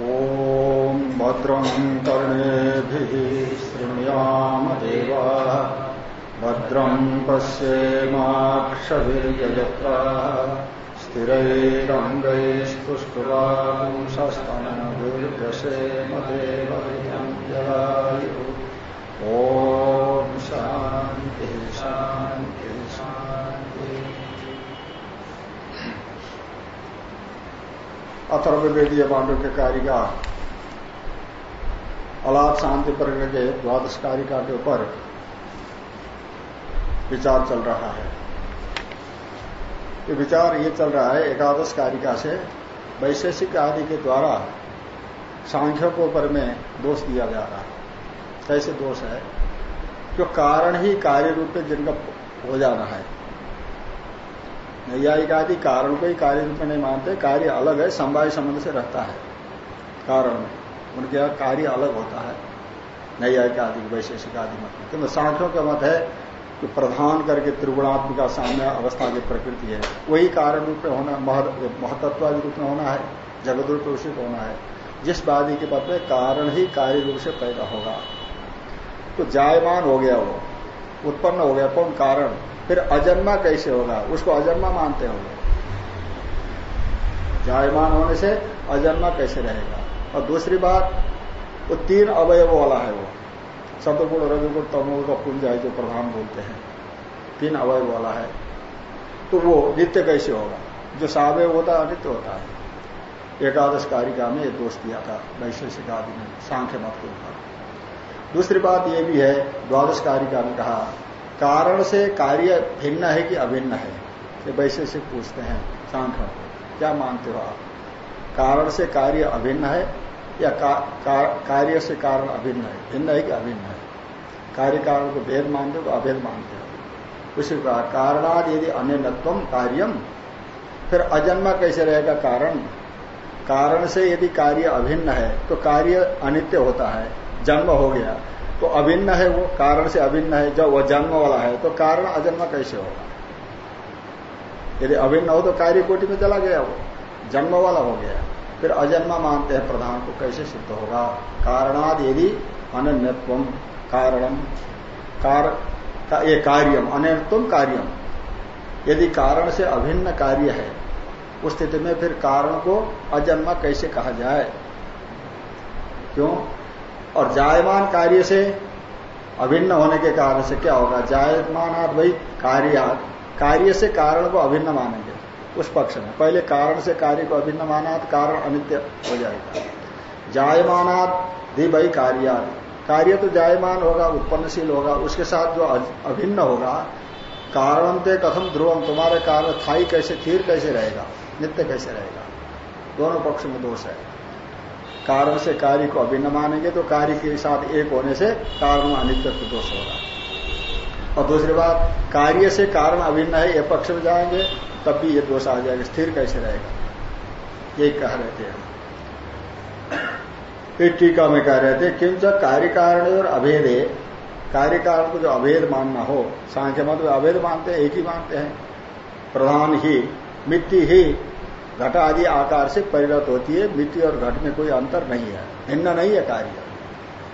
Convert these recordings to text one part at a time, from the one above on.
ॐ भद्रं कर्णेभिः शृणुयाम देवा। भद्रं पश्येमाक्षभिर्यजत्रा जलायुः ॐ शान्तिः शान्तिः। अथर्वेदीय पांडव के कारिका अलाप शांति प्रज्ञ के द्वादश कारिका के ऊपर विचार चल रहा है। ये विचार ये चल रहा है एकादश कारिका से वैशेषिक आदि के द्वारा सांख्यों के ऊपर में दोष दिया जा रहा है। कैसे दोष है? जो कारण ही कार्य रूप में जिनका हो जाना है। नैयायिक आदि कारण को ही कार्य रूप में नहीं मानते, कार्य अलग है, संवाय संबंध से रहता है। कारण में उनके यहाँ कार्य अलग होता है। नैयायिक आदि वैशेषिक आदि मत में किंतु सांख्यों का मत है कि प्रधान करके त्रिगुणात्मिका सामने अवस्था की प्रकृति है। वही कारण रूप में होना महतत्वादि रूप में होना है जगत रूप उसी होना है। जिस वादी के मत में कारण ही कार्य रूप से पैदा होगा। तो जायमान हो गया वो। उत्पन्न हो गया कौन कारण। फिर अजन्मा कैसे होगा? उसको अजन्मा मानते होंगे। जायमान होने से अजन्मा कैसे रहेगा? और दूसरी बात, वो तीन अवयव वाला है वो। सतगुण रजगुण, तमोगुण का पुंज है जो प्रधान बोलते हैं। तीन अवयव वाला है। तो वो नित्य कैसे होगा? जो सावय होता है, अनित्य होता है। एकादश कारिका में ये दोष दिया था वैशेषिक आदि में, सांख्य मत के ऊपर दूसरी बात यह भी है द्वादश कारिका में कहा, कारण से कार्य भिन्न है कि अभिन्न है? ये वैशेषिक पूछते हैं सांख्य क्या मानते हो आप? कारण से कार्य अभिन्न है या कार्य से कारण अभिन्न है? भिन्न है कि अभिन्न है? कार्य कारण को भेद मानते हो अभेद मानते हो। उसी प्रकार, कारणाद यदि अन्यत्व कार्यम फिर अजन्मा कैसे रहेगा कारण? कारण से यदि कार्य अभिन्न है तो कार्य अनित्य होता है। जन्म हो गया तो अभिन्न है वो कारण से अभिन्न है जब वह जन्म वाला है तो कारण अजन्म कैसे होगा? यदि अभिन्न हो तो कार्य कोटि में चला गया वो जन्म वाला हो गया फिर अजन्मा मानते हैं प्रधान को कैसे सिद्ध होगा? कारणाद यदि अन्यत्व कारणम कार का, ये कार्यम अन्यत्व कार्यम यदि कारण से अभिन्न कार्य है उस स्थिति में फिर कारण को अजन्मा कैसे कहा जाए? क्यों? और जायमान कार्य से अभिन्न होने के कारण से क्या होगा? जायमानात भाई कार्य कार्य से कारण को अभिन्न मानेंगे। उस पक्ष में। पहले कारण से कार्य को अभिन्न माना कारण अनित्य हो जाएगा। जायमानात दी भाई कार्य। कार्य तो जायमान होगा, उत्पन्नशील होगा, उसके साथ जो अभिन्न होगा कारण ते कथम ध्रुवम, तुम्हारे कारण थाई कैसे थीर कैसे रहेगा? नित्य कैसे रहेगा? दोनों पक्ष में दोष है। कारण से कार्य को अभिन्न मानेंगे तो कार्य के साथ एक होने से कारण अनित्य दोष होगा। और दूसरी बात, कार्य से कारण अभिन्न है, ये पक्ष में जाएँगे, तब भी ये दोष आ जाएगा, स्थिर कैसे रहेगा? यही कह रहे थे हम। टीका में कह रहे थे, किंच कार्य कारण और अभेद है कार्य कारण को जो अभेद मानना हो, सांख्य मत अभेद मानते हैं, एक ही मानते हैं। प्रधान ही मिट्टी ही घट आदि आकार से परिणत होती है मिट्टी और घट में कोई अंतर नहीं है, भिन्न नहीं है कार्य।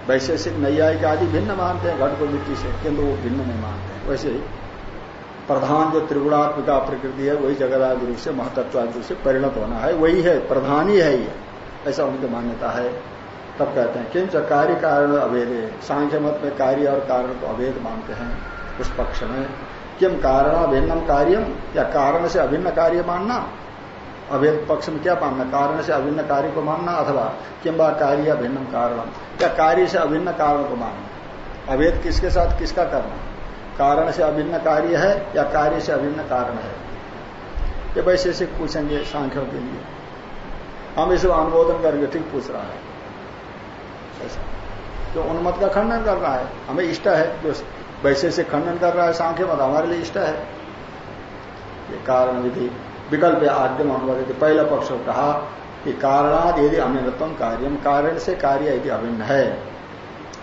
वैशेषिक नैयायिक आदि भिन्न मानते हैं, घट को मिट्टी से किंतु वो भिन्न नहीं मानते हैं। वैसे प्रधान जो त्रिगुणात्मिका प्रकृति है, वही जगदादि रूप से, महतत्वादि रूप से परिणत होना है। वही है, प्रधान ही है ये। ऐसा उनकी मान्यता है। तब कहते हैं, किंच कार्य कारण अभेद। सांख्य मत में कार्य और कारण को अभेद मानते हैं उस पक्ष में। किम कारण अभिन्नम कार्यम या कारण से अभिन्न कार्य मानना? अभेद पक्ष में क्या मानना? कारण से अभिन्न कार्य को मानना अथवा किम्बा कार्य अभिन्न कारण या कार्य से अभिन्न कारण को मानना? अभेद किसके साथ किसका करना कारण से अभिन्न कार्य है या कार्य से अभिन्न कारण है? ये वैशेषिक पूछेंगे सांख्यों के लिए। हम इसे अनुमोदन करके ठीक पूछ रहा है। ऐसा। जो उन्मत का खंडन कर रहा है, हमें इष्ट है। जो वैशेषिक खंडन कर रहा है सांख्य मत हमारे लिए इष्ट है। ये कारण विधि। विकल्प आद्यम अनुवादित पहला पक्ष कहा कि कारणाद यदि अनिरतम कार्यम कारण से कार्य यदि अभिन्न है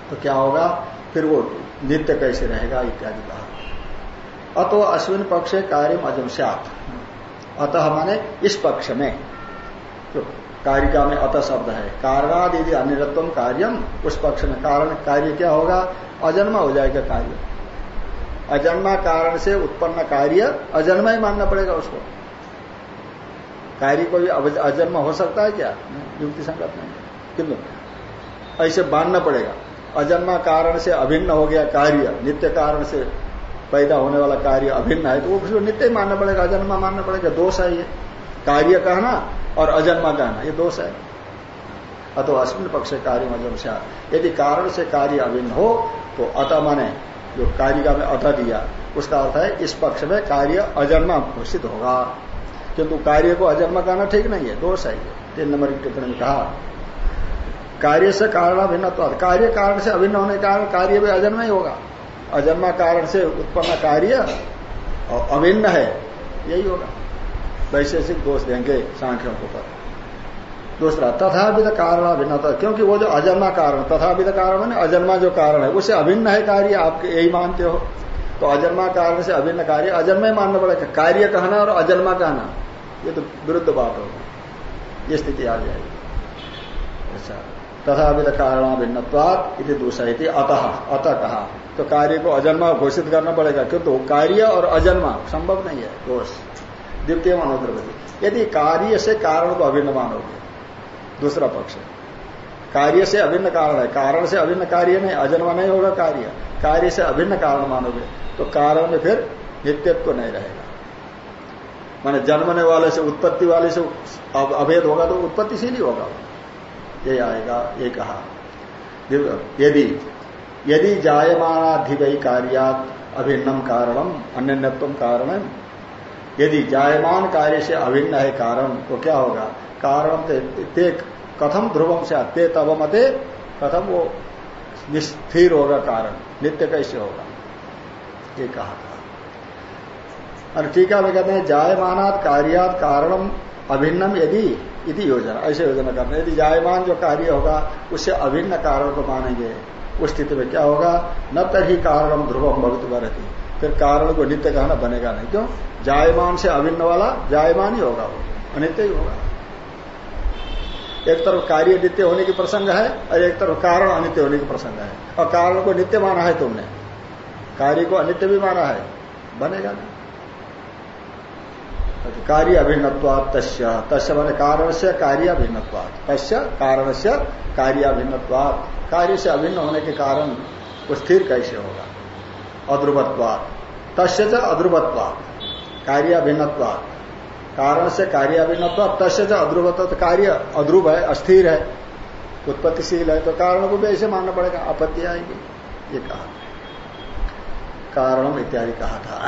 तो क्या होगा? फिर वो नित्य कैसे रहेगा इत्यादि कहा। अतो अश्विन पक्ष कार्य अजम सात अतः माने इस पक्ष में जो कारिका में अत शब्द है, कारणाद यदि अनिरत्व कार्यम उस पक्ष में कारण कार्य क्या होगा? अजन्मा हो जाएगा कार्य। अजन्मा कारण से उत्पन्न कार्य अजन्मा ही मानना पड़ेगा उसको। कार्य को भी अजन्मा हो सकता है क्या? युक्ति संगत नहीं। किंतु ऐसे मानना पड़ेगा। अजन्मा कारण से अभिन्न हो गया कार्य, नित्य कारण से पैदा होने वाला कार्य अभिन्न है तो वो उसको नित्य मानना पड़ेगा, अजन्मा मानना पड़ेगा, दोष है ये। कार्य कहना और अजन्मा कहना, ये दोष है। अतो अश्विन पक्ष कार्य अजम से यदि कारण से कार्य अभिन्न हो तो अत माने, जो कारिका में अत दिया, उसका अर्थ है इस पक्ष में कार्य अजन्मा घोषित होगा। किंतु कार्य को अजन्मा कहना ठीक नहीं है, दोष है तीन नंबर की टिप्पणी में कहा, कार्य से कारण अभिन्न तो कार्य कारण से अभिन्न होने के कारण कार्य भी अजन्मा ही होगा। अजन्मा कारण से उत्पन्न कार्य और अभिन्न है, यही होगा। वैशेषिक दोष देंगे सांख्यों को पर दूसरा, तथाविध कारण अभिन्नता क्योंकि वो जो अजन्मा कारण, तथाविध कारण है अजन्मा जो कारण है उससे अभिन्न है कार्य आप यही मानते हो। तो अजन्मा कारण से अभिन्न कार्य, अजन्मा ही मानना पड़ेगा। कार्य कहना और अजन्मा कहना। ये तो विरुद्ध बात होगी ये स्थिति आ जाएगी। अच्छा। तथा तथाविध कारण भिन्नवाद इति दूसरा अतः अतः कहा। तो कार्य को अजन्मा घोषित करना पड़ेगा क्योंकि कार्य और अजन्मा संभव नहीं है, दोष। द्वितीय मनोद्रवती यदि कार्य से कारण को अभिन्न मानोगे दूसरा पक्ष। कार्य से अभिन्न कारण है। कारण से अभिन्न कार्य नहीं, अजन्मा नहीं होगा कार्य। कार्य से अभिन्न कारण मानोगे तो कारण में फिर नित्यत्व नहीं रहेगा। माने जन्मने वाले से, उत्पत्ति वाले से अभेद होगा तो उत्पत्तिशील ही होगा। ये आएगा, ये कहा। यदि यदि जायमानाधिवय कार्यात अभिन्नम कारणम अन्यत्व कारण यदि जायमान कार्य से अभिन्न है कारण तो क्या होगा? कारण कथम ध्रुवम से ते तब मते कथम वो निस्थिर होगा कारण? नित्य कैसे होगा? ये कहा था। और टीका में कहते हैं, जायमानात कार्यात कारणम अभिन्नम यदि इति योजना, ऐसे योजना करना यदि जायमान जो कार्य होगा, उससे अभिन्न कारण को मानेंगे, उस स्थिति में क्या होगा? न तभी कारणम ध्रुवम भवित रहती फिर कारण को नित्य कहना बनेगा नहीं। क्यों? जायमान से अभिन्न वाला जायमान ही होगा वो, अनित्य ही होगा। एक तरफ़ कार्य नित्य होने की प्रसंग है, और एक तरफ़ कारण अनित्य होने की प्रसंग है। और कारण को नित्य माना है तुमने, कार्य को अनित्य भी माना है, बनेगा नहीं। कार्य अभिन्नवाद तस्य। तस्य मान कारण से कार्य अभिन्नवाद तस्य कारण से कार्य अभिन्नवाद कार्य से अभिन्न होने के कारण वो स्थिर कैसे होगा? अध्रुवत्वाद तस्य च अध्रुवत्वाद कार्य अभिन्नवाद कारण से कार्य अभिन्नवाद तस्य च अध्रुवत्व कार्य अध्रुव है, अस्थिर है। उत्पत्तिशील है तो कारण को भी ऐसे मानना पड़ेगा। आपत्ति आएगी। ये कहा। कारण इत्यादि कहा था।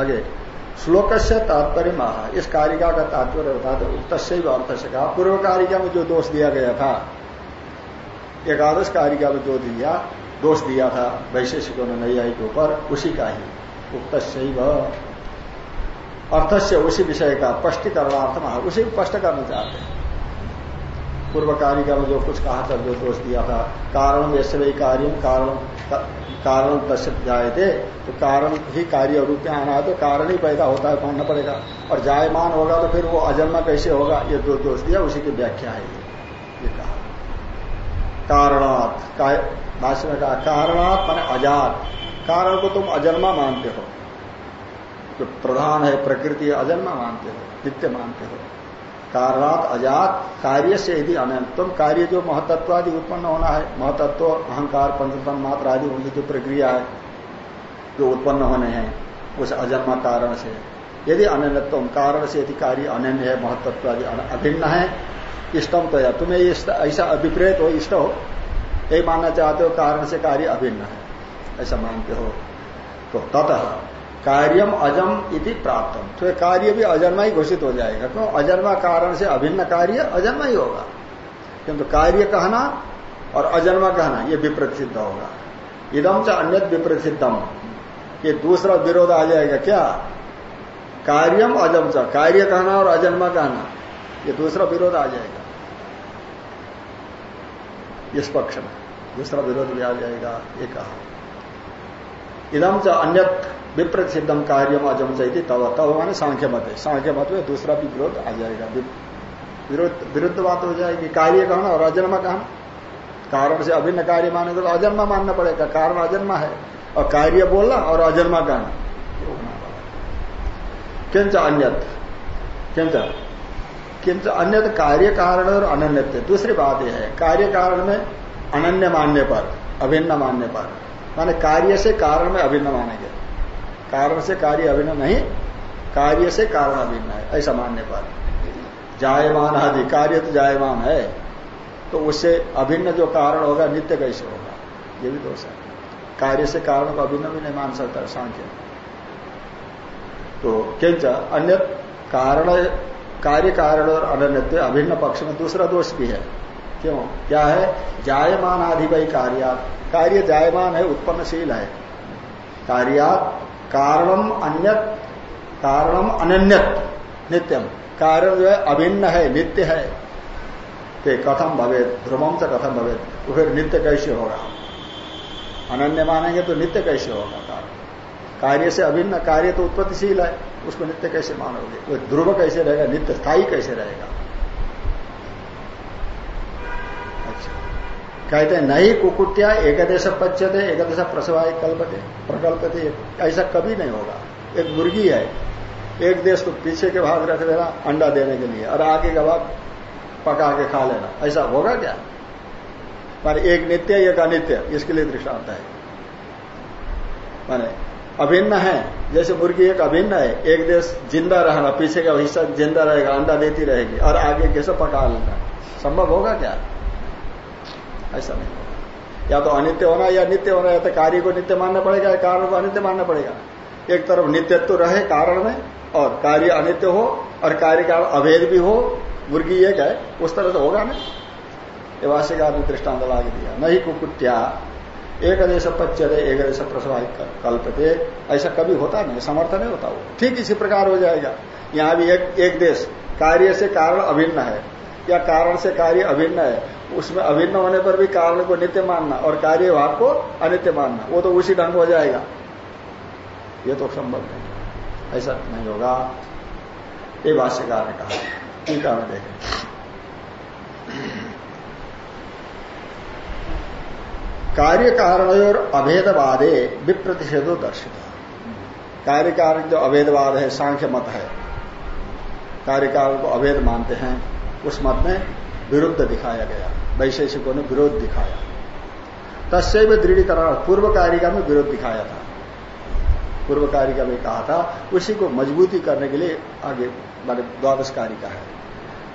आगे। श्लोक से तात्पर्य महा इस कारिका का तात्पर्य बता दो। उक्त से अर्थ से कहा। पूर्व कारिका में जो दोष दिया गया था, एकादश कारिका में जो दिया, दोष दिया था, वैशेषिकों ने नई आई के ऊपर, उसी का ही। उक्त अर्थ से उसी विषय का स्पष्टीकरणार्थ महा उसी को स्पष्ट करना चाहते हैं। पूर्व कारिका में जो कुछ कहा था, जो दोष दिया था। कारण ऐसे वही कार्य, कारण कारण दश जाए थे। तो कारण ही कार्य रूप में आना है तो कारण ही पैदा होता है, मानना पड़ेगा। और जायमान होगा तो फिर वो अजन्मा कैसे होगा? ये दो दोष दिया, उसी की व्याख्या है ये। कहा। कारणात भाष्य में कहा, कारणात मान अजात। कारण को तुम अजन्मा मानते हो। जो प्रधान है, प्रकृति अजन्मा मानते हो, नित्य मानते हो। कारणात अजात कार्य से यदि अनंतम कार्य जो महतत्व आदि उत्पन्न होना है, महतत्व, अहंकार, पंचतम, मात्र आदि, उनकी जो प्रक्रिया है, जो उत्पन्न होने हैं, उस अजन्मा कारण से। यदि अनन्यत्व, कारण से यदि कार्य अनन्य है महतत्व आदि अभिन्न है इष्टम तो या तुम्हें ऐसा अभिप्रेत हो, इष्ट हो यही मानना चाहते हो, कारण से कार्य अभिन्न है। ऐसा मानते हो। तो ततः कार्यम अजम इति प्राप्त तो कार्य भी अजन्मा ही घोषित हो जाएगा। क्यों? अजन्मा कारण से अभिन्न कार्य अजन्मा ही होगा। किंतु कार्य कहना और अजन्मा कहना यह विपरीत सिद्ध होगा। इदम से अन्य विपरीत सिद्धम ये दूसरा विरोध आ जाएगा क्या? कार्यम अजम च। कार्य कहना और अजन्मा कहना, ये दूसरा विरोध आ जाएगा। इस पक्ष में दूसरा विरोध भी आ जाएगा, ये कहा। इदम च अन्य विप्रत सिद्धम कार्यम अजम चाहिए तब तब माने सांख्य मत है सांख्य मत में दूसरा भी विरोध आ जाएगा। विरुद्ध बात हो जाएगी। कार्य कहना और अजन्मा कहना कारण से अभिन्न कार्य मानेंगे तो अजन्मा मानना पड़ेगा। कारण अजन्मा है। और कार्य बोलना और अजन्मा कहना किंच अन्यत। किंच। किंच अन्य कार्य कारण और अनन्य दूसरी बात यह है। कार्य कारण में अनन्य मानने पर, अभिन्न मानने पर। माने कार्य से कारण में अभिन्न मानेंगे। कारण से कार्य अभिन्न नहीं, कार्य से कारण अभिन्न है, ऐसा मानने पर। जायमान आदि, कार्य तो जायमान है तो उससे अभिन्न जो कारण होगा, नित्य कैसे होगा? ये भी दोष है। कार्य से कारण को अभिन्न भी नहीं मान सकता, सांख्य। तो किंच अन्य कारण, कार्य कारण और अनन्य अभिन्न पक्ष में दूसरा दोष भी है। क्यों? क्या है? जायमान आदि भाई कार्या कार्य जायमान है, उत्पन्नशील है। कार्यात कारणम अन्य कारणम अनन्यत, नित्यम। कारण जो है, अभिन्न है, नित्य है। ते कथम भवे ध्रुवम से कथम भवे तो फिर नित्य कैसे होगा? अनन्य मानेंगे तो नित्य कैसे होगा कारण कार्य से अभिन्न, कार्य तो उत्पत्तिशील है, उसको नित्य कैसे मानोगे? वो ध्रुव कैसे रहेगा? नित्य स्थायी कैसे रहेगा? कहते हैं, नहीं, कुकुटिया, एकदेश पच्यते, एकदेश प्रसवाय कल्पते, प्रकल्पते, ऐसा कभी नहीं होगा। एक मुर्गी है, एक देश को पीछे के भाग रख देना, अंडा देने के लिए, और आगे का भाग पका के खा लेना। ऐसा होगा क्या? माने एक नित्य, एक अनित्य, इसके लिए दृष्टांत है। माने अभिन्न है, जैसे मुर्गी एक अभिन्न है, एक देश ज़िंदा रहना, पीछे का हिस्सा ज़िंदा रहेगा, अंडा देती रहेगी, और आगे कैसे पका लेना? संभव होगा क्या? ऐसा नहीं। या तो अनित्य होना या नित्य होना या तो कार्य को नित्य मानना पड़ेगा या कारण को अनित्य मानना पड़ेगा। एक तरफ़ नित्यत्व रहे कारण में और कार्य अनित्य हो और कार्य का अभेद भी हो मुर्गी एक है? उस तरह तो होगा ना। ये भाष्यकार ने दृष्टांत ला दिया। नहीं कुकुट्या एक देश पच्चरे एक देश प्रसवाहित कल्पते। ऐसा कभी होता नहीं समर्थ नहीं होता वो। ठीक इसी प्रकार हो जाएगा। यहाँ भी एक, एक देश कार्य से कारण अभिन्न है या कारण से कार्य अभिन्न है। उसमें अभिन्न होने पर भी कारण को नित्य मानना और कार्य भाग को अनित्य मानना, वो तो उसी ढंग हो जाएगा। ये तो संभव नहीं ऐसा नहीं होगा। ये भाष्यकार ने कहा। टीका में देखें। कार्य कारण और अभेदवादे विप्रतिषेधो दर्शित। कार्य कारण जो अभेदवाद है, सांख्य मत है, कार्य कारण को अभेद मानते हैं, उस मत में विरुद्ध दिखाया गया। वैशेषिकों ने विरोध दिखाया। तस्व दृढ़ीकरण पूर्व कारिका में विरोध दिखाया था। पूर्व कारिका में कहा था, उसी को मजबूती करने के लिए आगे, मान द्वादश कारिका है।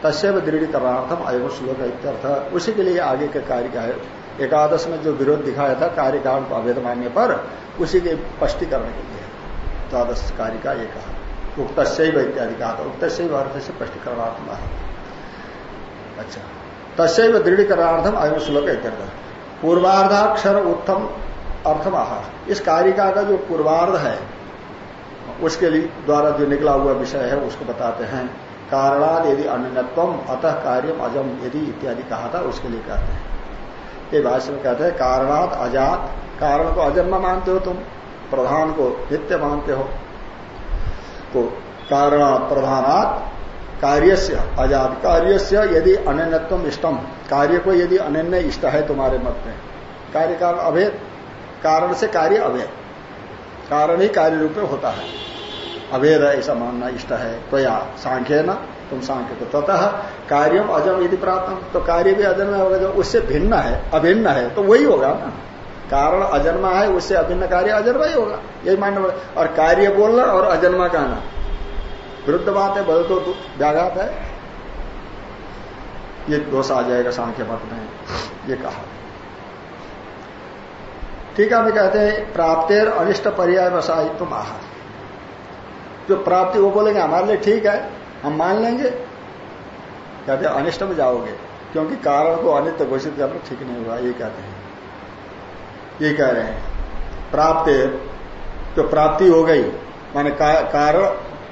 तस्व दृढ़ीकरणार्थम अयो श्लोक इत्यर्थ, उसी के लिए आगे के कारिका है। एकादश में जो विरोध दिखाया था कार्यकाल को अवैध मानने पर, उसी के स्पष्टीकरण के लिए। द्वादश कारिका ये कहा। उक्त इत्यादि कहा था। उक्त अर्थ से स्पष्टीकरणार्थम अच्छा। तस्व दृढ़ीकरणार्थम अयम श्लोक इत्यर्थ। पूर्वार्धाक्षर उत्तम अर्थम आहा इस कारिका का जो पूर्वार्ध है, उसके लिए द्वारा जो निकला हुआ विषय है, उसको बताते हैं। कारणाद यदि अन्यत्व अतः कार्यम अजम यदि इत्यादि कहा था, उसके लिए कहते हैं। ये भाष्य में कहते हैं, कारणात अजात। कारण को अजन्म मानते हो तुम, प्रधान को नित्य मानते हो। तो कारण प्रधानात कार्यस्य अजात कार्यस्य यदि अन्यत्व इष्टम, कार्य को यदि अनन्य इष्ट है तुम्हारे मत में, कार्य कारण अभेद, कारण से कार्य अभेद, कारण ही कार्य रूप में होता है। अभेद ऐसा मानना इष्ट है तो या सांख्य न, तुम सांख्य को ततः कार्यम अजम यदि प्राप्त तो कार्य भी अजन्म होगा, जो उससे भिन्न है, अभिन्न है तो वही होगा ना। कारण अजन्मा है, उससे अभिन्न कार्य अजन्मा ही होगा, यही मानना और कार्य बोलना और अजन्मा कहना विरुद्ध बात है बदल तो व्याघात है। ये दोष आ जाएगा सांख्य मत में, ये कहा। ठीक है हमें कहते हैं, प्राप्तेर अनिष्ट पर्याय रसायित्व महा। जो प्राप्ति वो बोलेंगे, हमारे लिए ठीक है, हम मान लेंगे। कहते हैं, अनिष्ट में जाओगे, क्योंकि कारण को अनित्य घोषित करना ठीक नहीं हुआ, ये कहते हैं। ये कह रहे हैं प्राप्त जो प्राप्ति हो गई, माने कारण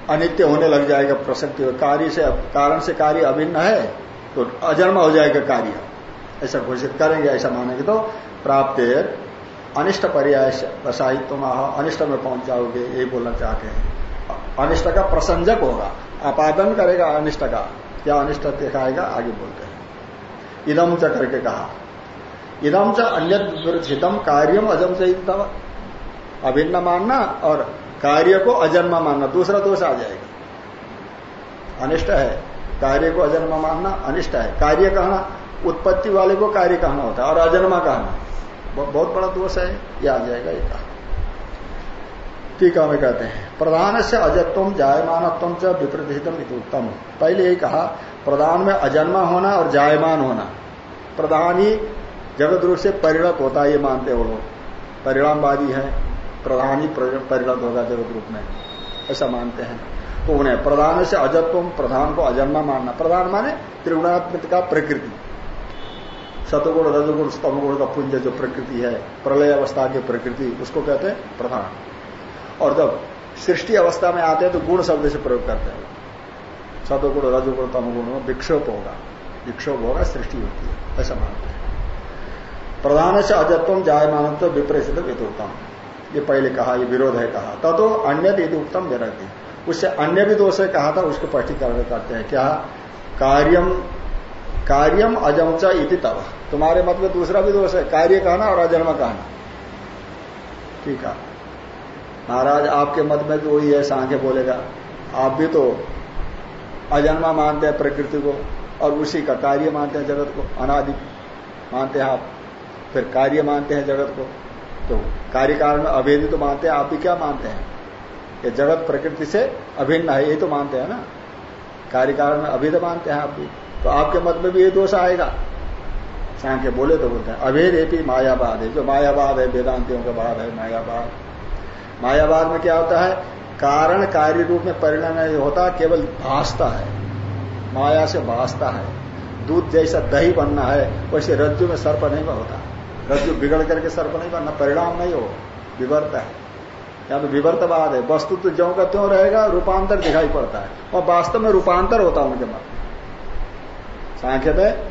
अनित्य होने लग जाएगा प्रसक्ति कार्य से, कारण से कार्य अभिन्न है तो अजन्म हो जाएगा कार्य। ऐसा घोषित करेंगे, ऐसा मानेंगे तो प्राप्त अनिष्ट पर्याय रसायित्व अनिष्ट में पहुँच जाओगे? यही बोलना चाहते हैं। अनिष्ट का प्रसंजक होगा। आपादन करेगा अनिष्ट का। क्या अनिष्ट दिखाएगा? आगे बोलते हैं। इदम च करके कहा। इदम च अन्य विरचितम कार्यम अजम से अभिन्न मानना और कार्य को अजन्मा मानना, दूसरा दोष आ जाएगा। अनिष्ट है। कार्य को अजन्मा मानना अनिष्ट है। कार्य कहना, उत्पत्ति वाले को कार्य कहना होता है, और अजन्मा कहना। बहुत बड़ा दोष है यह आ जाएगा ये कहा। टीका में कहते हैं प्रधान से अजत्व जायमानत्व च विपरीतम उत्तम। पहले यही कहा, प्रधान में अजन्मा होना और जायमान होना। प्रधान ही जगत रूप से परिणत होता है, ये मानते वो लोग। परिणामवादी है। प्रधान ही परिणत होगा जगत रूप में। ऐसा मानते हैं। तो उन्हें प्रधान से अजत्व प्रधान को अजन्मा मानना। प्रधान माने त्रिगुणात्मिक का प्रकृति। सतगुण, रजगुण स्तमगुण का पुंज जो प्रकृति है, प्रलय अवस्था की प्रकृति, उसको कहते हैं प्रधान। और जब सृष्टि अवस्था में आते हैं तो गुण शब्द से प्रयोग करते हैं। सतगुण, रजगुण तमगुण में विक्षोभ होगा। विक्षोभ होगा, सृष्टि होती है। ऐसा मानते हैं। प्रधान से अजत्व जायमान तो विपरीत वितुत्तम ये पहले कहा, ये विरोध है कहा। ततो अन्य यदि उत्तम विरक्ति उससे अन्य भी दोष है कहा था, उसको स्पष्टीकरण करते हैं। क्या? कार्यम कार्यम अजमचा इति तब तुम्हारे मत में दूसरा भी दोष है। कार्य कहना और अजन्म कहना। ठीक है। महाराज, आपके मत में तो वही है सांखे बोलेगा। आप भी तो अजन्मा मानते हैं प्रकृति को और उसी का कार्य मानते हैं जगत को। अनादि मानते हैं आप। फिर कार्य मानते हैं जगत को। तो कार्य कारण अभेदी तो मानते हैं, आप भी क्या मानते हैं? ये जगत प्रकृति से अभिन्न है ये तो मानते हैं ना? कार्य कारण अभेद मानते हैं आप भी। तो आपके मत में भी ये दोष आएगा। सांख्य बोले तो बोलते हैं, अभेद एपी मायावाद है। जो मायावाद है, वेदांतियों का बाद है मायावाद। मायावाद में क्या होता है? कारण कार्य रूप में परिणाम होता, केवल भासता है। माया से भासता है। दूध जैसा दही बनना है, वैसे रज्जु में सर्प नहीं होता। रज्जु बिगड़ करके सर्प नहीं बनना, परिणाम नहीं हो विवर्त है। या तो विवर्तवाद है। वस्तु तो ज्यो का त्यों रहेगा, रूपांतर दिखाई पड़ता है। और वास्तव में रूपांतर होता है उनके मत। सांख्य में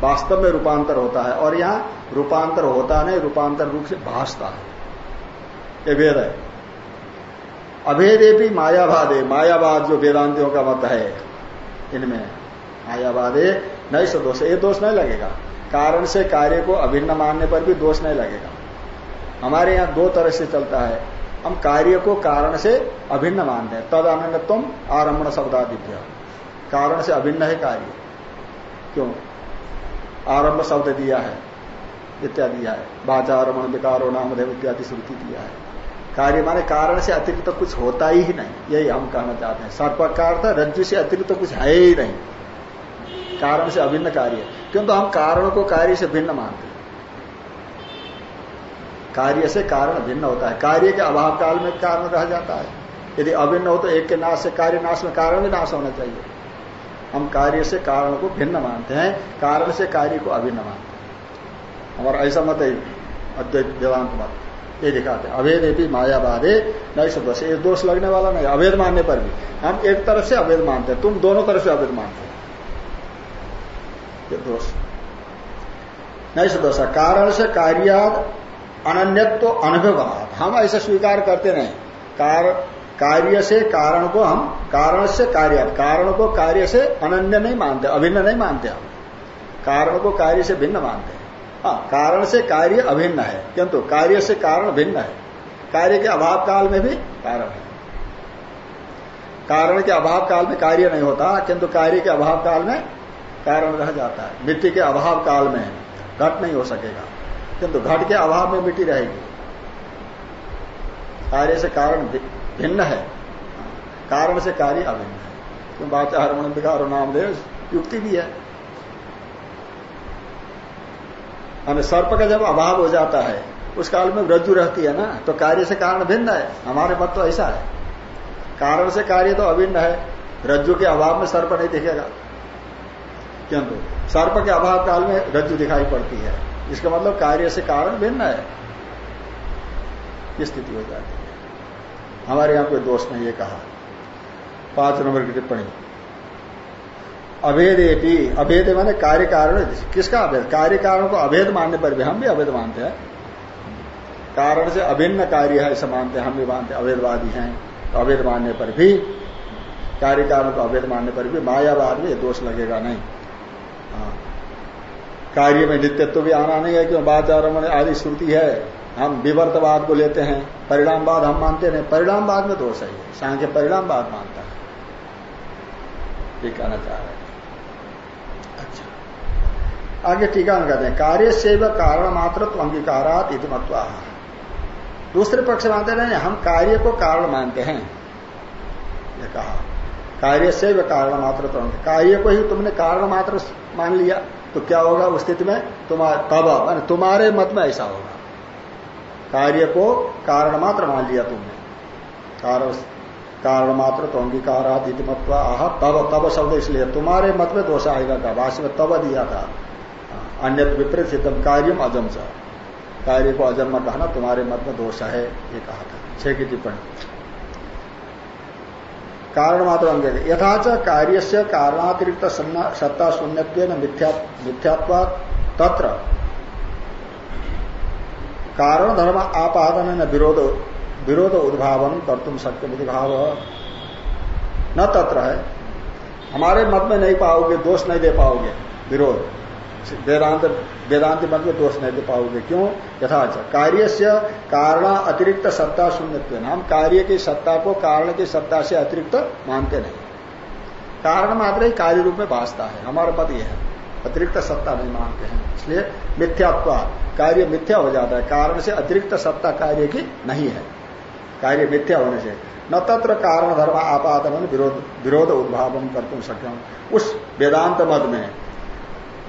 वास्तव में रूपांतर होता है। और यहाँ रूपांतर होता नहीं, रूपांतर रूप से भासता है। ये वेद है। अभेदे भी मायावाद। है मायावाद जो वेदांतियों का मत है, इनमें मायावाद है सो दोष ये दोष नहीं लगेगा। कारण से कार्य को अभिन्न मानने पर भी दोष नहीं लगेगा। हमारे यहाँ दो तरह से चलता है। हम कार्य को कारण से अभिन्न मानते हैं। तद अनंतम आरंभ शब्दादित्य कारण से अभिन्न है कार्य। क्यों? आरंभ शब्द दिया है, इत्यादि दिया है। बाचारमण विकारो नामदेव इत्यादि श्रुति दिया है। कार्य माने कारण से अतिरिक्त तो कुछ होता ही नहीं। यही हम कहना चाहते हैं। सर्प अर्थ रज्जु से अतिरिक्त तो कुछ है ही नहीं। कारण से अभिन्न कार्य। किंतु हम कारण को कार्य से भिन्न मानते हैं। कार्य से कारण भिन्न होता है। कार्य के अभाव काल में कारण रह जाता है। यदि अभिन्न हो तो एक के नाश से कार्य नाश में कारण भी नाश होना चाहिए। हम कार्य से कारण को भिन्न मानते हैं। कारण से कार्य को अभिन्न मानते हैं। हमारा ऐसा मत है, अद्वैत वेदांत मत। ये दिखाते हैं। अभेद भी, मायावादे नहीं सब दोष ये दोष लगने वाला नहीं, अभेद मानने पर भी। हम एक तरफ़ से अभेद मानते हैं। तुम दोनों तरफ़ से अभेद मानते हो। ये दोष नहीं सब दोष कारण से कार्याद अनन्यत्व तो अनुभव हम ऐसे स्वीकार करते नहीं। कार, कार्य से कारण को हम, कारण से कार्य कारण को कार्य से अनन्य नहीं मानते, अभिन्न नहीं मानते हम। कारण को कार्य से भिन्न मानते हैं। हाँ कारण से कार्य अभिन्न है, किंतु कार्य से कारण भिन्न है। कार्य के अभाव काल में भी कारण है। कारण के अभाव काल में कार्य नहीं होता, किंतु कार्य के अभाव काल में कारण रह जाता है। मिट्टी के अभाव काल में घट नहीं हो सकेगा। किंतु घट के अभाव में मिट्टी रहेगी। कार्य से कारण भिन्न है। कारण से कार्य अभिन्न है। क्यों बाचा हरमण विकार युक्ति भी है। हमें सर्प का जब अभाव हो जाता है, उस काल में रज्जु रहती है ना तो कार्य से कारण भिन्न है। हमारे मत तो ऐसा है। कारण से कार्य तो अभिन्न है। रज्जु के अभाव में सर्प नहीं दिखेगा। किंतु सर्प के अभाव काल में रज्जु दिखाई पड़ती है। इसका मतलब कार्य से कारण भिन्न है। स्थिति हो जाती है। हमारे यहाँ कोई दोष नहीं ये कहा। पाँच नंबर की टिप्पणी। अभेद एपी अभेद माने कार्य कारण। किसका अभेद? कार्य कारण को अभेद मानने पर भी हम भी अभेद मानते हैं। कारण से अभिन्न कार्य है, ऐसा मानते हैं। हम भी मानते अभेदवादी हैं। तो अभेद मानने पर भी, कार्य कारण को अवैध मानने पर भी, मायावाद में दोष लगेगा नहीं। कार्य में नित्यत्व भी आना नहीं है, क्यों? बाचार आदि श्रुति है। हम विवर्तवाद को लेते हैं। परिणामवाद हम मानते नहीं। परिणामवाद में दोष है सांख्य परिणामवाद मानता है। ये कहना चाह रहे हैं। अच्छा। आगे टीका में कहते हैं। कार्य से व कारण मात्र तो अंगीकारात इतिमत्वा दूसरे पक्ष मानते नहीं। हम कार्य को कारण मानते हैं। ये कहा। कार्य से व कारण मात्र तो कार्य को ही तुमने कारण मात्र मान लिया तो क्या होगा उस स्थिति में? तुम्हारे तब मान तुम्हारे मत में ऐसा होगा। कार्य को कारण मात्र मान लिया तुमने। कारण कारण मात्र तो अंगीकारात मत आह, तब तब शब्द इसलिए, तुम्हारे मत में दोष आएगा का भाष्य में तब दिया था। अन्य विपरीत सिद्धम कार्यम अजम सा कार्य को अजम अजन्म कहना तुम्हारे मत में दोष है, ये कहा था। छह की टिप्पणी। कारण मात्र अंग यथाच कार्य से कारणातिरिक्त सत्ता शून्य मिथ्यात्वा तत्र कारण धर्म आपादन न विरोध विरोध उद्भावन कर तुम सक्य भाव न तत्र है। हमारे मत में नहीं पाओगे, दोष नहीं दे पाओगे, विरोध। वेदांत वेदांत मत में दोष नहीं दे पाओगे। क्यों? यथाच। कार्य से कारण अतिरिक्त सत्ता शून्य हम कार्य की सत्ता को कारण की सत्ता से अतिरिक्त मानते नहीं। कारण मात्र ही कार्य रूप में भाषता है। हमारा पद यह है। अतिरिक्त सत्ता नहीं मानते हैं। इसलिए मिथ्यात्व, कार्य मिथ्या हो जाता है। कारण से अतिरिक्त सत्ता कार्य की नहीं है। कार्य मिथ्या होने से। न तत्र कारण धर्म आपादन विरोध विरोध उद्भावन कर तुम सक्यम उस वेदांत मत में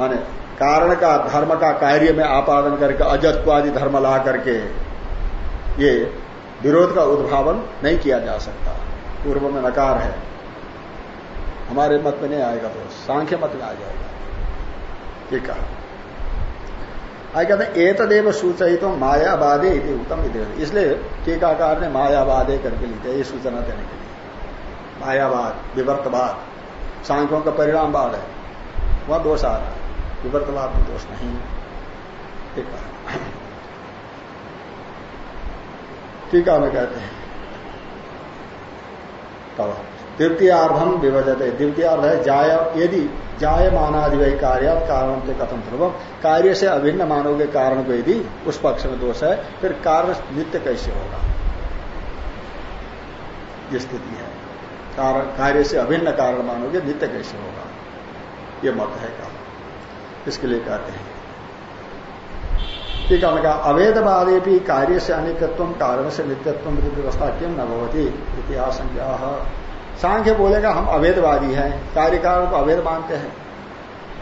माने कारण का, धर्म का कार्य में आपादन करके, अजत्वादि धर्म ला करके ये विरोध का उद्भावन नहीं किया जा सकता। पूर्व में नकार है। हमारे मत में नहीं आएगा तो सांख्य मत में आ जाएगा। ये कहा। आगे कहते हैं, एतदेव सूचित मायावादे इति उत्तम इसलिए टीकाकार ने मायावादे करके लिखा, ये सूचना देने के लिए। मायावाद, विवर्तवाद, सांख्यों का परिणाम परिणामवाद है। वह दोष आ रहा है। विवर्तवाद में दोष नहीं। टीका में कहते हैं। तब द्वितीयार्धम विभजते। द्वितीयार्ध है जाय। यदि जाय मानादिवय कार्य कारण तो कथम ध्रुवम कार्य से अभिन्न मानोगे कारण को यदि उस पक्ष में दोष है, फिर कार्य नित्य कैसे होगा? ये स्थिति है। कारण कार्य से अभिन्न कारण मानोगे, नित्य कैसे होगा? ये मत है कहा। इसके लिए कहते हैं। ठीक है कहा भी कार्य से अनित्यत्व कारण से नित्यत्व की व्यवस्था क्यों न भवती इतिहास सांख्य बोलेगा, हम अवेदवादी हैं कार्य कारण को अवेद मानते हैं।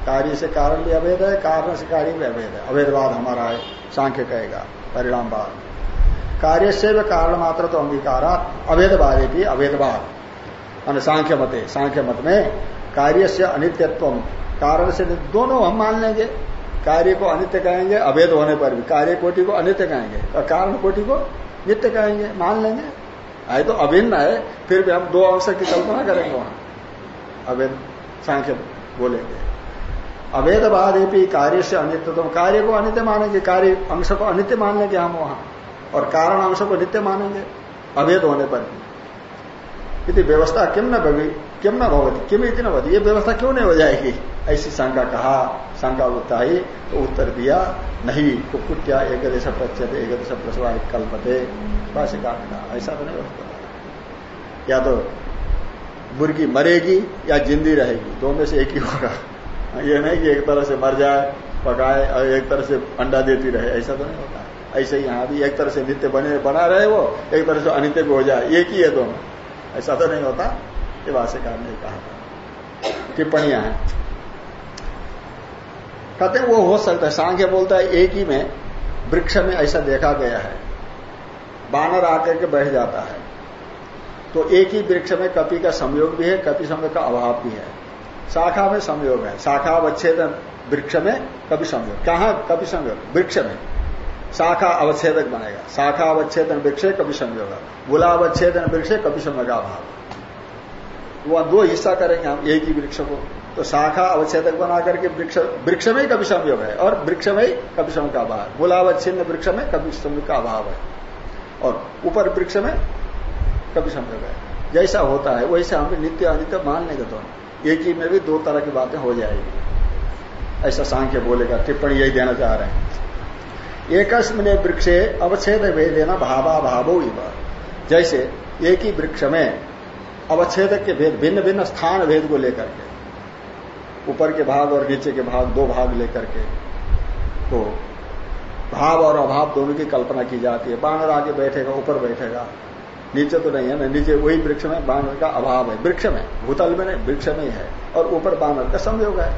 कार्य से कारण भी अवेद है, कारण से कार्य भी अवेद है। अवेदवाद हमारा है, सांख्य कहेगा परिणामवाद कार्य से व कारण मात्र तो अंगीकारा अवेदवादी भी अवैधवाद। अवेदवाद सांख्य मते, सांख्य मत में कार्य से अनित्यत्व कारण से दोनों हम मान लेंगे। कार्य को अनित्य कहेंगे, अवैध होने पर भी। कार्य कोटि को अनित्य कहेंगे और कारण कोटि को नित्य कहेंगे। मान लेंगे। आए तो अभिन्न है, फिर भी हम दो अंश की कल्पना करेंगे वहाँ। अवैध सांख्य बोलेंगे। अवैधवाद भी कार्य से अनित्य तो कार्य को अनित्य मानेंगे। कार्य अंश को अनित्य मान लेंगे हम वहाँ। और कारण अंश को नित्य मानेंगे। अवैध होने पर भी। व्यवस्था किम न किम न भवती? किम इतनी भवती? ये व्यवस्था क्यों नहीं हो जाएगी? ऐसी शंका कहा, शंका उत्ताही तो उत्तर दिया, नहीं कुकुट्या एक देश प्रत्यत एक देश प्रसवा कल्पते। भाष्य कहा, ऐसा तो नहीं होता या तो मुर्गी मरेगी, या जिंदी रहेगी दो में से एक ही होगा। ये नहीं कि एक तरह से मर जाए, पकाए, और एक तरह से अंडा देती रहे, ऐसा तो नहीं होता। ऐसे यहाँ भी एक तरह से नित्य बने, बना रहे वो, एक तरह से अनित्य भी हो जाए, एक ही है दोनों। ऐसा तो नहीं होता। ये भाष्यकार ने कहा टिप्पणियाँ हैं। कहते वो हो सकता है, सांख्य बोलता है, एक ही में वृक्ष में ऐसा देखा गया है। बानर आकर के बैठ जाता है। तो एक ही वृक्ष में कपि का संयोग भी है, कपि समय का अभाव भी है। शाखा में संयोग है। शाखा अवच्छेद वृक्ष में कभी संयोग। कहा? कभी संयोग। वृक्ष में। शाखा अवच्छेदक बनेगा। शाखा अवच्छेदन वृक्ष कभी संयोग गुलाब अवच्छेदन वृक्ष कभी संयोग अभाव वह दो हिस्सा करेंगे हम एक ही वृक्ष को। तो शाखा, अवच्छेदक बना करके वृक्ष वृक्ष में कभी संयोग है, और वृक्ष में कभी समय का अभाव गुलावच्छिन्न वृक्ष में कभी समय का अभाव है, और ऊपर वृक्ष में कभी संयोग है। जैसा होता है, वैसे हमें नित्य अनित्य मान लेंगे दोनों एक ही में भी दो तरह की बातें हो जाएगी। ऐसा सांख्य बोलेगा, टिप्पणी यही देना चाह रहे हैं। एकस्मिन वृक्षे अवच्छेद भेदेना भावा भावो जैसे एक ही वृक्ष में अवच्छेद के भेद, भिन्न भिन्न स्थान भेद को लेकर के, ऊपर के भाग और नीचे के भाग, दो भाग लेकर के तो भाव और अभाव दोनों की कल्पना की जाती है। बानर आगे बैठेगा, ऊपर बैठेगा। नीचे तो नहीं है ना, नीचे वही वृक्ष में बानर का अभाव है। वृक्ष में, भूतल में नहीं, वृक्ष में है और ऊपर बानर का संयोग है।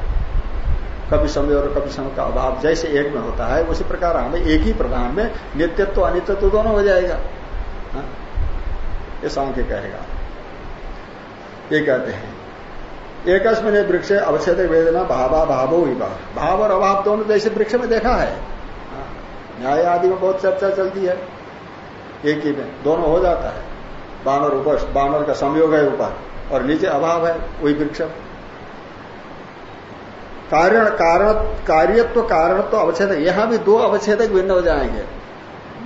कभी समय और कभी समय का अभाव जैसे एक में होता है, उसी प्रकार हमें एक ही प्रधान में नित्यत्व, अनित्यत्व दोनों हो जाएगा। हाँ? ये सांख्य कहेगा। ये कहते हैं। एकस्मिन वृक्ष अवच्छेद वेदना भावा भावो ही भाव और अभाव दोनों जैसे वृक्ष में देखा है। हाँ, न्याय आदि में बहुत चर्चा चलती है। एक ही में दोनों हो जाता है। बानर ऊपर बानर का संयोग है ऊपर और नीचे अभाव है वही वृक्ष। कारण कारण कार्यत्व कारणत्व अवच्छेद यहाँ भी दो अवच्छेदक भिन्न हो जाएँगे।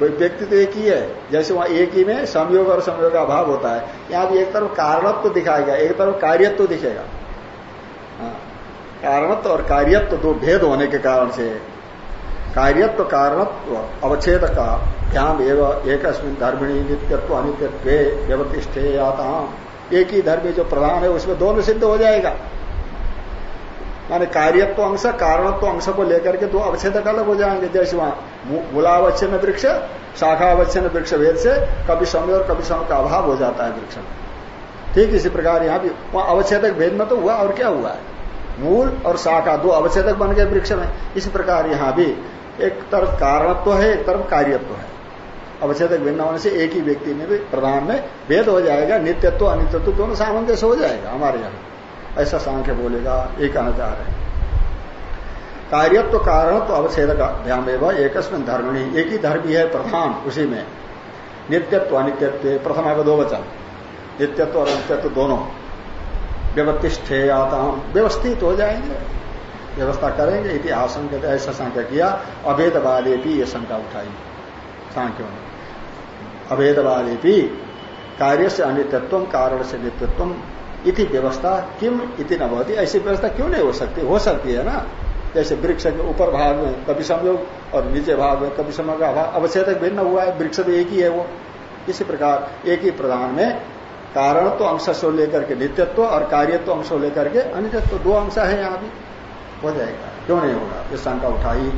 व्यक्ति तो एक ही है। जैसे वहाँ एक ही में संयोग और संयोग का अभाव होता है। यहाँ भी एक तरफ़ कारणत्व तो दिखाएगा एक तरफ़ कार्यत्व तो दिखेगा। हाँ, कारणत्व और कार्यत्व दो भेद होने के कारण से कार्यत्व कारणत्व अवच्छेद का ध्यान एवं एक धर्मिणी नित्यत्व अनित्यत्व व्यवतिष्ठे आता एक ही धर्म जो प्रधान है उसमें दोनों सिद्ध हो जाएगा। माने कार्यत्व अंश, कारणत्व अंश को लेकर के दो अवच्छेदक अलग हो जाएँगे जैसे वहाँ मूलावच्छिन्न वृक्ष शाखा शाखावच्छिन्न वृक्ष भेद से कभी समय और कभी समय का अभाव हो जाता है वृक्ष में। ठीक इसी प्रकार यहाँ भी, वहाँ अवच्छेदक भेद में तो हुआ और क्या हुआ? है मूल और शाखा, दो अवच्छेदक बन गए वृक्ष में। इसी प्रकार यहाँ भी एक तरफ़ कारणत्व है, एक तरफ़ कार्यत्व है। अवच्छेदक भिन्न होने से एक ही व्यक्ति में भी प्रधान में भेद हो जाएगा, नित्यत्व, अनित्यत्व दोनों सामंजस्य हो जाएगा हमारे यहाँ। ऐसा सांख्य बोलेगा ये कहना चाह रहे हैं। कार्यत्व कारण तो अवच्छेद ध्यान एवं एक धर्मणी, एक ही धर्मी है प्रधान उसी में। नित्यत्व, अनित्यत्व, प्रथम है दो वचन। नित्यत्व और अनित्यत्व दोनों। व्यवतिष्ठे आता, व्यवस्थित हो जाएँगे। व्यवस्था करेंगे, इति आशंक ऐसा संख्या किया अभेदवादे भी ये शंका उठाई सांख्यों ने। अभेदवादे भी कार्य से अनित्यत्व, कारण से नित्यत्व इति व्यवस्था किम इति न ऐसी व्यवस्था क्यों नहीं हो सकती? हो सकती है ना? जैसे वृक्ष के ऊपर भाग में कभी संयोग और नीचे भाग में कभी समय का अभाव। अवच्छेदक भिन्न हुआ है, वृक्ष तो एक ही है वो। इसी प्रकार एक ही प्रधान में कारण तो अंश से लेकर के नित्यत्व और कार्यत्व अंश लेकर के अनित्यत्व। दो अंश है यहाँ भी। हो जाएगा। क्यों नहीं होगा? ये शंका उठाई।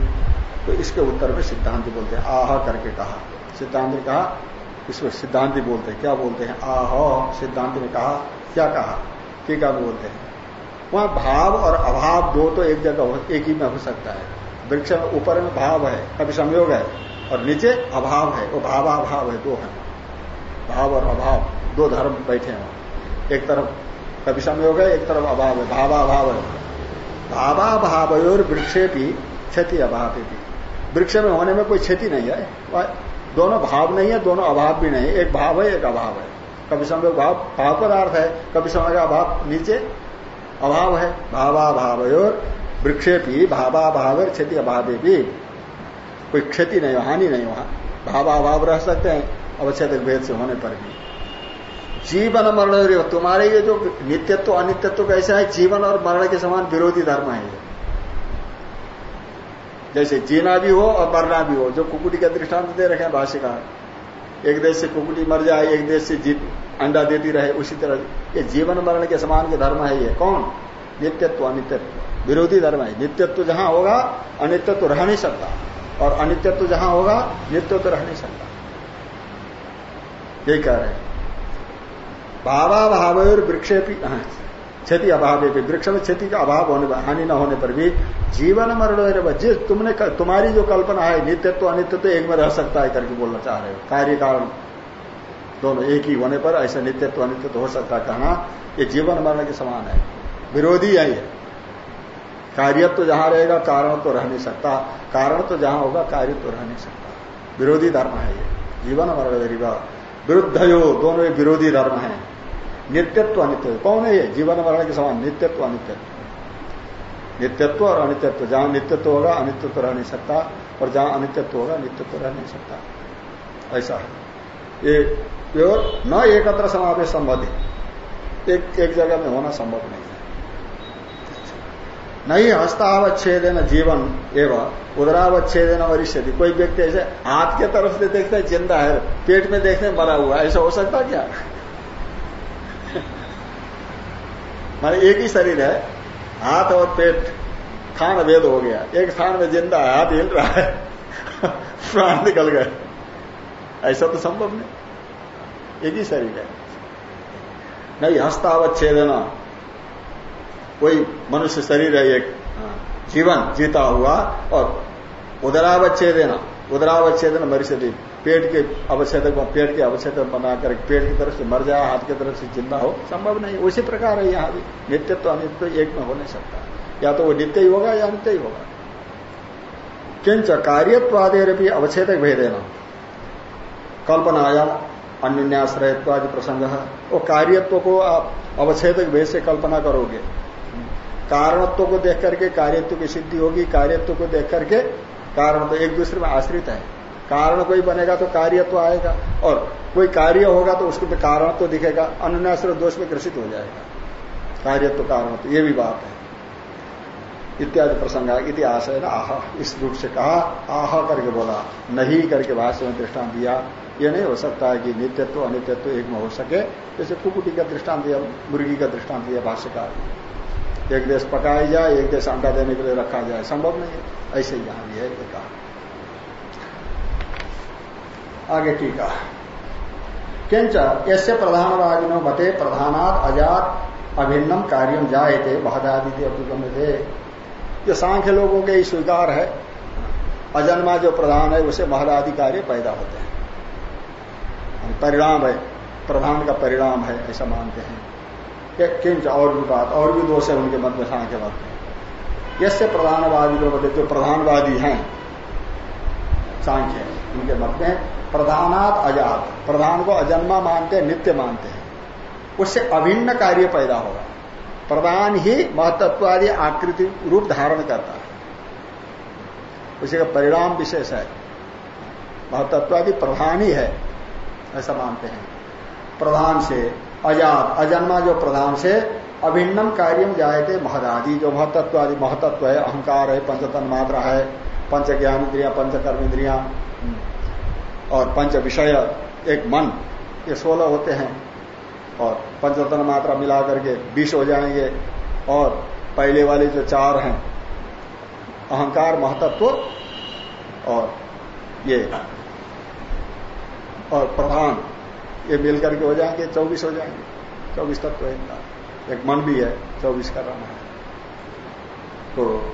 तो इसके उत्तर में सिद्धांत बोलते हैं, आह करके कहा। सिद्धांत ने कहा, इसमें सिद्धांति बोलते हैं। क्या बोलते हैं? आह सिद्धांत ने कहा क्या कहा? टीका बोलते हैं? वहाँ भाव और अभाव दो तो एक जगह एक ही में हो सकता है। वृक्ष में ऊपर में भाव है, कभी संयोग है, और नीचे अभाव है, वो भावाभाव है, दो है। भाव और अभाव, दो धर्म बैठे हैं एक तरफ़ कभी संयोग है, एक तरफ़ अभाव है, भावाभाव है। भावाभाव और वृक्षे भी क्षति अभाव भी वृक्ष में होने में कोई क्षति नहीं है। दोनों भाव नहीं है, दोनों अभाव भी नहीं है। एक भाव है, एक अभाव है। कभी समय भाव भाव पदार्थ है, कभी समय का अभाव नीचे अभाव है। भावाभाव और वृक्षे भी भावाभाव क्षति अभाव भी कोई क्षति नहीं, हानि नहीं वहाँ। भावाभाव रह सकते हैं, अवच्छेद भेद से होने पर भी। जीवन मरण तुम्हारे ये जो नित्यत्व, अनित्यत्व कैसा है, जीवन और मरण के समान विरोधी धर्म है ये। जैसे जीना भी हो और मरना भी हो, जो कुकुटी का दृष्टांत दे रखे हैं भाष्यकार। एक देश से कुकुटी मर जाए एक देश से जीत अंडा देती रहे उसी तरह ये जीवन मरण के समान के धर्म है ये। कौन? नित्यत्व अनित्यत्व। विरोधी धर्म है। नित्यत्व जहाँ होगा अनित्यत्व रह नहीं सकता। और अनित्यत्व जहाँ होगा नित्यत्व तो रह नहीं सकता। यही कह रहे भावा भाव और वृक्षे हाँ, क्षति अभाव है, वृक्ष में क्षति का अभाव होने पर हानि न होने पर भी जीवन मरण जिस तुमने तुम्हारी जो कल्पना है, नित्यत्व तो अनित्यत्व तो एक में रह सकता है करके बोलना चाह रहे हो। कार्य कारण दोनों एक ही होने पर ऐसा नित्यत्व अनित्यत्व तो हो सकता कहना ये जीवन मरण के समान है। विरोधी है ये। कार्यत्व तो जहाँ रहेगा, कारण तो रह नहीं सकता। कारण तो जहाँ होगा कार्य तो रह नहीं सकता। विरोधी धर्म है ये। जीवन मरण विरुद्ध दोनों विरोधी धर्म है। नित्यत्व अनित्य कौन है ये? जीवन मरण के समान नित्यत्व, अनित्यत्व। नित्यत्व और अनित्यत्व। जहाँ नित्यत्व होगा, अनित्यत्व तो रह नहीं सकता, और जहाँ अनित्यत्व होगा, नित्यत्व रह नहीं सकता। ऐसा है। ये प्योर न एकत्र समावेश संभव एक एक जगह में होना संभव नहीं है। नहीं हस्तावच्छेदन जीवन एवं उदरावच्छेदन वरिष्य कोई व्यक्ति ऐसे हाथ के तरफ़ से देखते है ज़िंदा है, पेट में देखते मरा हुआ ऐसा हो सकता क्या? माने एक ही शरीर है, हाथ और पेट, स्थान भेद हो गया। एक स्थान में ज़िंदा है, हाथ हिल रहा है, प्राण निकल गए। ऐसा तो संभव नहीं। एक ही शरीर है। नहीं हस्तावच्छेदना। कोई मनुष्य शरीर है, एक जीवन जीता हुआ और उदरावच्छेदना। उदरावच्छेदन मरीषदी पेट के अवच्छेदक पेट के अवच्छेदक बना कर पेट की तरफ़ से मर जाए, हाथ की तरफ़ से ज़िंदा हो, संभव नहीं। उसी प्रकार है यहाँ भी। नित्य तो अनित्य एक में हो नहीं सकता। या तो वो नित्य ही होगा या अनित्य ही होगा। किंच कार्यवादेर भी अवच्छेदक भेदेना। कल्पनाया अन्यन्याश्रयत्वादि प्रसंग। वो कार्यत्व को आप अवच्छेदक भेद से कल्पना करोगे। कारणत्व को देख करके कार्यत्व की सिद्धि होगी, कार्यत्व को देख करके कारण तो एक दूसरे में आश्रित है। कारण कोई बनेगा तो कार्य तो आएगा, और कोई कार्य होगा तो उसके कारण तो दिखेगा अनुन्याश्रय दोष में ग्रसित हो जाएगा। कार्य तो कारण तो ये भी बात है। इत्यादि प्रसंग इतिहास है ना आह, इस रूप से कहा, आह करके बोला, नहीं करके भाष्य में दृष्टांत दिया। ये नहीं हो सकता है कि नित्यत्व, अनित्यत्व एक में हो सके। जैसे कुकुटी का दृष्टांत दिया, मुर्गी का दृष्टांत दिया भाष्यकार एक देश पकाया जाए, एक देश अंडा देने के लिए रखा जाए। संभव नहीं ऐसे यहाँ भी है कहा आगे टीका। किंच ऐसे प्रधानवादिनो मते प्रधानात अजात अभिन्नम कार्यम जायते महदादि अभ्युगम थे जो सांख्य लोगों के ही स्वीकार है। अजन्मा जो प्रधान है, उसे महदादि कार्य पैदा होते हैं। परिणाम है। प्रधान का परिणाम है, ऐसा मानते हैं। किंच और भी बात, और भी दोष है उनके मत में सांख्य मत में यसे प्रधानवादी लोग जो प्रधानवादी हैं, सांख्य, उनके मत में प्रधानात अजात, प्रधान को अजन्मा मानते हैं नित्य मानते हैं। उससे अभिन्न कार्य पैदा होगा। प्रधान ही महतत्वादि आकृति, रूप धारण करता है। उसी का परिणाम विशेष है। महतत्वादि प्रधान ही है, ऐसा मानते हैं। प्रधान से अजात अजन्मा जो प्रधान से अभिन्नम कार्यम जायते महदादि, जो महतत्वादि महतत्व है, अहंकार है, पंचतन मात्रा है पंच ज्ञान इंद्रिया पंच कर्म इंद्रिया और पंच विषय एक मन, ये सोलह होते हैं, और पंचतन मात्रा मिला करके बीस हो जाएँगे, और पहले वाले जो चार हैं, अहंकार, महतत्व, और ये, और प्रधान ये मिलकर के हो जाएँगे, चौबीस हो जाएँगे। चौबीस तत्व है इनका, एक मन भी है, चौबीस का रहना है। तो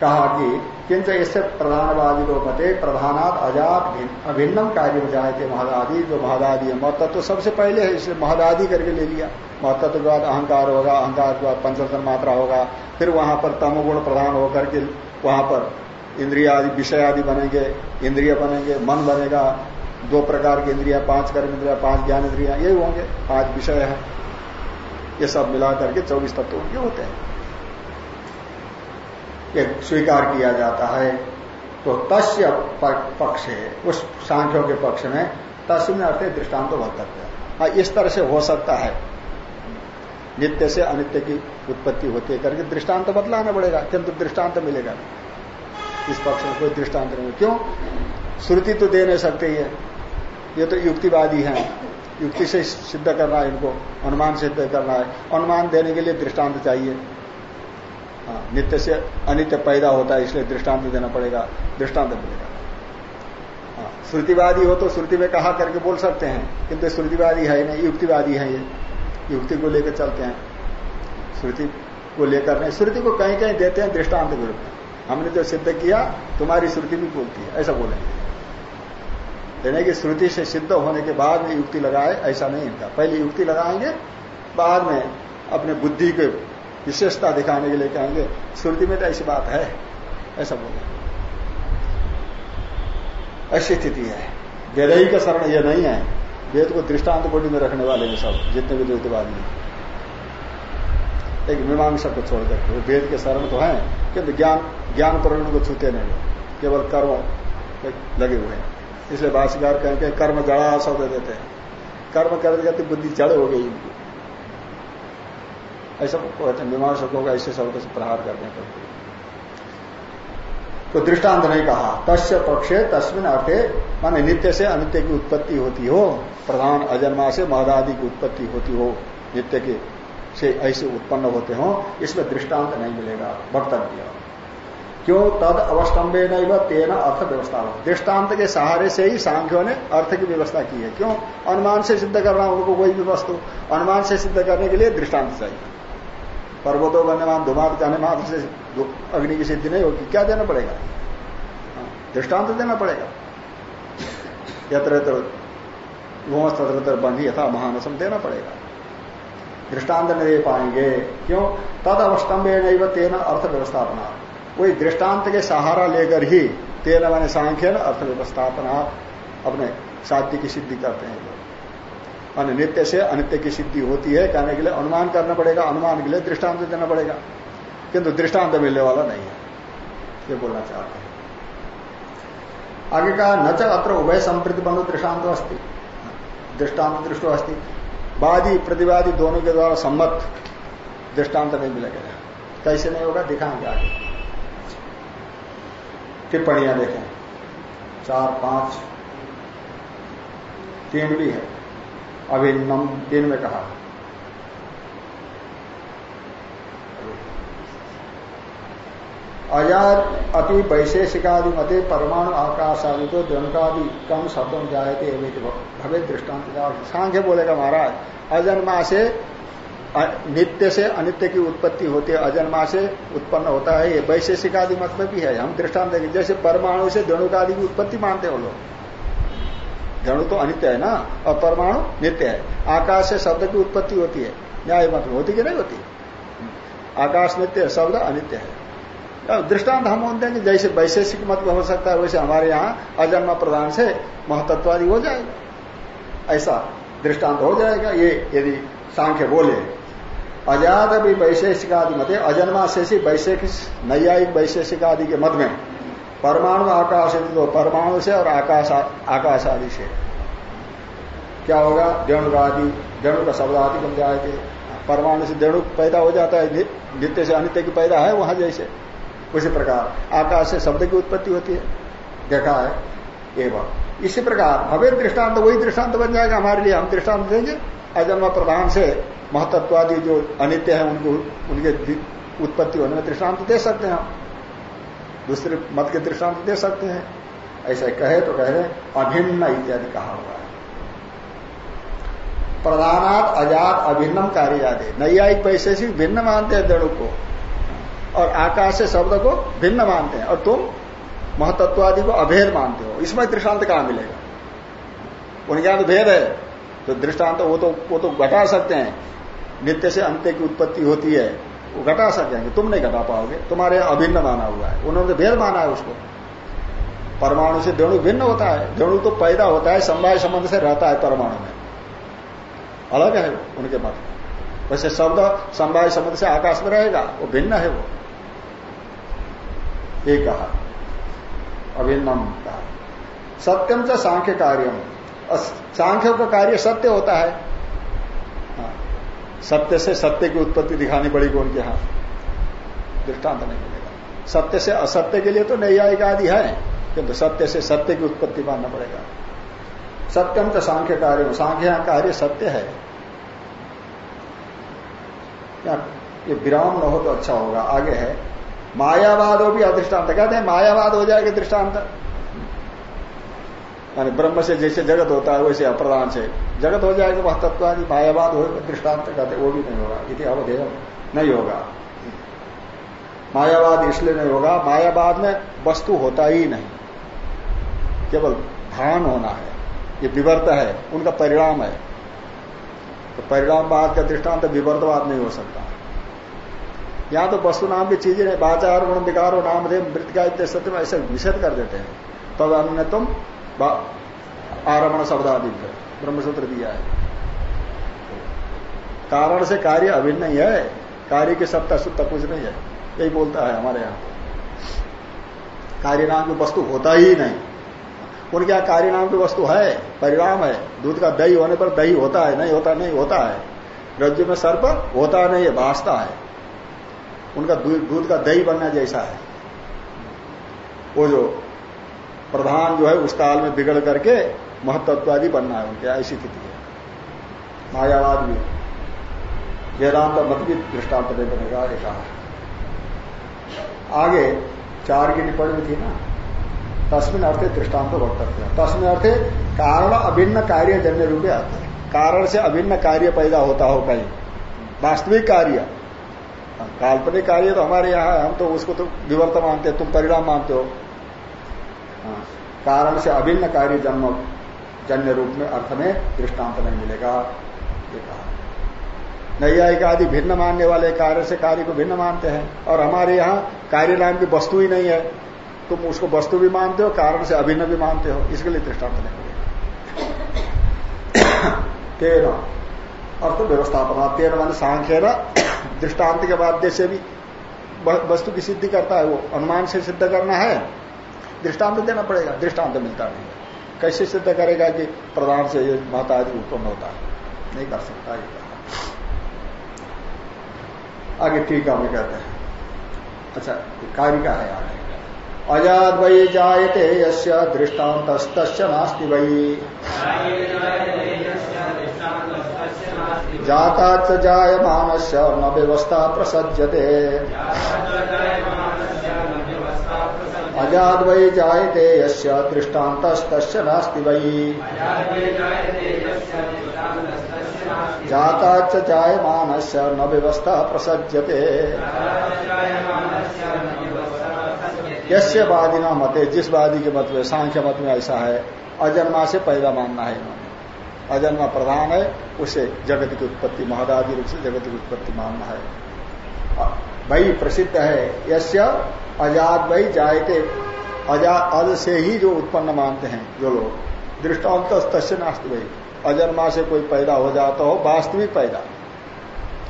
कहा कि, किंच इससे प्रधानवादी लोग मते प्रधानात अजात अभिन्नम कार्य में जाए थे महदादि, जो महदादि है महत्व तो सबसे पहले है इसलिए महदादि करके ले लिया। महत्व के बाद अहंकार होगा, अहंकार के बाद पंचतन मात्रा होगा। फिर वहाँ पर तमोगुण प्रधान होकर के, वहाँ पर इंद्रिया आदि विषय आदि बनेंगे, इंद्रिय बनेंगे, मन बनेगा दो प्रकार की इंद्रिया, पाँच कर्म इंद्रिया, पाँच ज्ञान इंद्रिया ये होंगे। पाँच विषय है। ये सब मिला करके चौबीस तत्व उनके होते हैं। एक स्वीकार किया जाता है। तो तस्य पक्ष है। उस सांख्यों के पक्ष में तस्वीर अर्थ दृष्टांत तो वक्तव्य। हाँ इस तरह से हो सकता है। नित्य से अनित्य की उत्पत्ति होती है करके दृष्टांत बदलाना पड़ेगा। किंतु दृष्टांत मिलेगा। इस पक्ष में कोई दृष्टांत नहीं। क्यों? श्रुति तो दे नहीं सकते ये। ये तो युक्तिवादी हैं। युक्ति से सिद्ध करना है इनको अनुमान सिद्ध करना है। अनुमान देने के लिए दृष्टांत चाहिए। हाँ, नित्य से अनित्य पैदा होता है इसलिए दृष्टांत देना पड़ेगा। दृष्टांत मिलेगा। हाँ, श्रुतिवादी हो तो श्रुति में कहा करके बोल सकते हैं किंतु श्रुतिवादी है नहीं युक्तिवादी है ये। युक्ति को लेकर चलते हैं। श्रुति को लेकर नहीं श्रुति को कहीं कहीं देते हैं दृष्टांत के रूप में। हमने जो सिद्ध किया तुम्हारी श्रुति भी बोलती है ऐसा बोलेंगे। यानी कि श्रुति से सिद्ध होने के बाद में युक्ति लगाए, ऐसा नहीं इनका पहले युक्ति लगाएँगे, बाद में अपने बुद्धि के विशेषता दिखाने के लिए कहेंगे श्रुति में तो ऐसी बात है। ऐसा बोले। ऐसी स्थिति है। वेद ही का शरण यह नहीं है। वेद को दृष्टांत कोटि में रखने वाले हैं सब, जितने भी द्वैतवादी एक मीमांसा को छोड़ करके वेद के शरण तो है, किंतु ज्ञान ज्ञान प्रवण को छूते नहीं केवल कर्म लगे हुए हैं। इसलिए भाषिकार कहेंगे कर्म जड़ा शब्द देते हैं। कर्म करते करते बुद्धि जड़ हो गई इनकी। ऐसा कहते मीमांसकों को ऐसे शब्द से प्रहार करने करते तो दृष्टांत नहीं कहा, तस्य पक्षे तस्मिन अर्थे माने नित्य से अनित्य की उत्पत्ति होती हो, प्रधान अजन्मा से महदादि की उत्पत्ति होती हो, नित्य के से ऐसे उत्पन्न होते हो, इसमें दृष्टांत नहीं मिलेगा, वक्तव्य क्यों? तद अवस्टम्बे नहीं तेना अर्थ व्यवस्था दृष्टांत के सहारे से ही सांख्यों ने अर्थ की व्यवस्था की है। क्यों? अनुमान से सिद्ध करना उनको कोई भी वस्तु। अनुमान से सिद्ध करने के लिए दृष्टांत चाहिए। पर्वतो गण्यमान धुमात जाने मात्र से अग्नि की सिद्धि नहीं होगी। क्या देना पड़ेगा? हाँ, दृष्टांत देना पड़ेगा। यत्र तत्र बंधी यथा महानसम देना पड़ेगा। दृष्टांत नहीं दे पाएँगे। क्यों? तद अवस्तंभे नहीं तेना अर्थ व्यवस्थापना वही दृष्टांत के सहारा लेकर ही तेल मैंने सांख्य न अर्थव्यवस्थापना अपने साध्य की सिद्धि करते हैं। लोग मान नित्य से अनित्य की सिद्धि होती है, कहने के लिए अनुमान करना पड़ेगा, अनुमान के लिए दृष्टांत देना पड़ेगा। किंतु दृष्टांत मिलने वाला नहीं है, ये बोलना चाहते हैं। आगे कहा, न च अत्र उभय संप्रति बंधु दृष्टांत अस्थि दृष्टांत दृष्टो अस्थि वादी प्रतिवादी दोनों के द्वारा सम्मत दृष्टांत नहीं मिलेगा। कैसे नहीं होगा, दिखाएँगे आगे। टिप्पणियाँ देखें। चार, पाँच। तीन भी है। अभिन्नम तीन में कहा। अजार अति वैशेषिकादि मते परमाणु आकाश आदि को द्वंकादि कम शब्दों थे भवे दृष्टांत सांख्य बोलेगा महाराज, अजन्मा से नित्य से अनित्य की उत्पत्ति होती है, अजन्मा से उत्पन्न होता है, ये वैशेषिक आदि मत में भी है। हम दृष्टांत देंगे, जैसे परमाणु से धनुक आदि की उत्पत्ति मानते हो लोग। धनु तो अनित्य है ना? और परमाणु नित्य है। आकाश से शब्द की उत्पत्ति होती है। न्याय मत में होती कि नहीं होती? आकाश नित्य है, शब्द अनित्य है। दृष्टांत हम बोलते हैं कि जैसे वैशेषिक मत हो सकता है, वैसे हमारे यहाँ अजन्मा प्रधान से महतत्वादि हो जाएगा। ऐसा दृष्टांत हो जाएगा। ये यदि सांख्य बोले अजात भी वैशेषिक आदि मत अजन्मा शेषी वैशेषिक, नैयायिक वैशेषिक आदि के मत में परमाणु आकाश तो परमाणु से और आकाश आकाश आदि से। क्या होगा? देणु आदि देणु का शब्द आदि बन जाएँगे। परमाणु से देणु पैदा हो जाता है नित्य से अनित्य की पैदा है, वहाँ जैसे। उसी प्रकार, आकाश से शब्द की उत्पत्ति होती है। देखा है? एवं। इसी प्रकार हमें दृष्टांत, वही दृष्टांत बन जाएगा हमारे लिए। हम दृष्टांत देंगे, अजन्मा प्रधान से महतत्वादि जो अनित्य है, उनको, उनके उत्पत्ति होने में दृष्टांत दे सकते हैं हम दूसरे मत के दृष्टांत दे सकते हैं। ऐसा कहे तो कह रहे अभिन्न इत्यादि कहा हुआ है। प्रधानात अजात अभिन्नम कार्य आदि नैयायिक वैशेषिक भिन्न मानते हैं दड़ों को, और आकाश से शब्द को भिन्न मानते हैं, और तुम महतत्वादि को अभेद मानते हो। इसमें दृष्टांत कहाँ मिलेगा? उनके यहाँ तो भेद है। तो दृष्टांत वो तो वो तो घटा सकते हैं। नित्य से अंत्य की उत्पत्ति होती है, वो घटा सकेंगे। तुम नहीं घटा पाओगे। तुम्हारे अभिन्न माना हुआ है। उन्होंने तो भेद माना है उसको। परमाणु से देणु भिन्न होता है। देणु तो पैदा होता है समवाय संबंध से रहता है परमाणु में। अलग है उनके मत। वैसे शब्द समवाय संबंध से आकाश में रहेगा, वो भिन्न है वो। एक कहा अभिन्नम कहा। सत्यम से सांख्य कार्यम। सांख्य का कार्य सत्य होता है। सत्य से सत्य की उत्पत्ति दिखानी पड़ेगी उनके यहाँ दृष्टांत नहीं मिलेगा। सत्य से असत्य के लिए तो नैयायिक आदि है, किंतु सत्य से सत्य की उत्पत्ति मानना पड़ेगा। सत्यम तो सांख्य कार्य। सांख्य कार्य सत्य है। ये विराम न हो तो अच्छा होगा। आगे है, मायावाद हो भी अदृष्टांत कहते हैं मायावाद हो जाएगा दृष्टांत। यानी ब्रह्म से जैसे जगत होता है, वैसे अप्रदान से। जगत हो जाएगा, वह तत्वादि मायावाद हो, दृष्टांत कहते, वो भी नहीं होगा। इति अवधेय। नहीं होगा। मायावाद इसलिए नहीं होगा, मायावाद में वस्तु होता ही नहीं। केवल भान होना है। ये विवर्त है, उनका परिणाम है। तो परिणामवाद का दृष्टांत विवर्तवाद नहीं हो सकता। यहाँ तो वस्तु नाम की चीज़ें बाचार गुण, विकारो, नाम थे मृतिका सत्य ऐसे निषेध कर देते हैं। तब तो अन्य तुम आरमण शब्द आदि ब्रह्मसूत्र दिया है। कारण से कार्य अभिन्न ही है, कार्य की सत्ता सुत्ता कुछ नहीं है, यही बोलता है हमारे यहाँ। कार्य नाम की वस्तु होता ही नहीं। उनके यहाँ कार्य नाम की वस्तु है, परिणाम है, दूध का दही होने पर दही होता है, नहीं होता नहीं होता है। रज्जु में सर्प होता नहीं है भाषता है। उनका दूध का दही बनना जैसा है। वो जो प्रधान जो है उस काल में बिगड़ करके महत्वादि बनना है उनके ऐसी स्थिति है। मायावाद भी। वेदांत मत भी दृष्टांत में बनेगा कहा आगे चार की टिप्पणी थी ना? तस्मिन अर्थे दृष्टांत वक्तव्य तस्मिन अर्थे कारण अभिन्न कार्य जन्य रूपे आते हैं। कारण से अभिन्न कार्य पैदा होता हो कहीं। वास्तविक कार्य। काल्पनिक कार्य तो हमारे यहाँ हम तो उसको तो विवर्त मानते तुम परिणाम मानते हो हाँ, कारण से अभिन्न कार्य जन्म, जन्य रूप में अर्थ में दृष्टांत नहीं मिलेगा, ये कहा। नैयायिक आदि भिन्न मानने वाले कार्य से कार्य को भिन्न मानते हैं, और हमारे यहाँ कार्य नाम की वस्तु ही नहीं है। तुम उसको वस्तु भी मानते हो, कारण से अभिन्न भी मानते हो, इसके लिए दृष्टांत नहीं मिलेगा। तेरह अर्थ व्यवस्थापना तेरह मान सांख्य दृष्टांत के बाद से भी वस्तु की सिद्धि करता है वो, अनुमान से सिद्ध करना है। दृष्टांत देना पड़ेगा, दृष्टांत मिलता नहीं है। कैसे सिद्ध करेगा कि प्रधान से ये माता आदि उत्पन्न होता है? नहीं कर सकता ये। कहा आगे टीका में कहते हैं। अच्छा कारिका है आगे। अजाद वही जायते यस्य दृष्टांत नास्ति वही जाता जायमान न व्यवस्था प्रसज्यते। अजाद वही जायते यस्य दृष्टांत नास्ति वही जाता च जायमान से न व्यवस्था प्रसज्यते। यश्य वादी न मते, जिस वादी के मत में, सांख्य मत में ऐसा है, अजन्मा से पैदा मानना है इन्होंने। अजन्मा प्रधान है, उसे जगत की उत्पत्ति, महदादि रूप से जगत की उत्पत्ति मानना है। भाई प्रसिद्ध है यश्य अजात भाई जायते अजात अज से ही जो उत्पन्न मानते हैं, जो लोग। दृष्टांत तस्य नास्त भाई अजन्मा से कोई पैदा हो जाता हो, वास्तविक पैदा।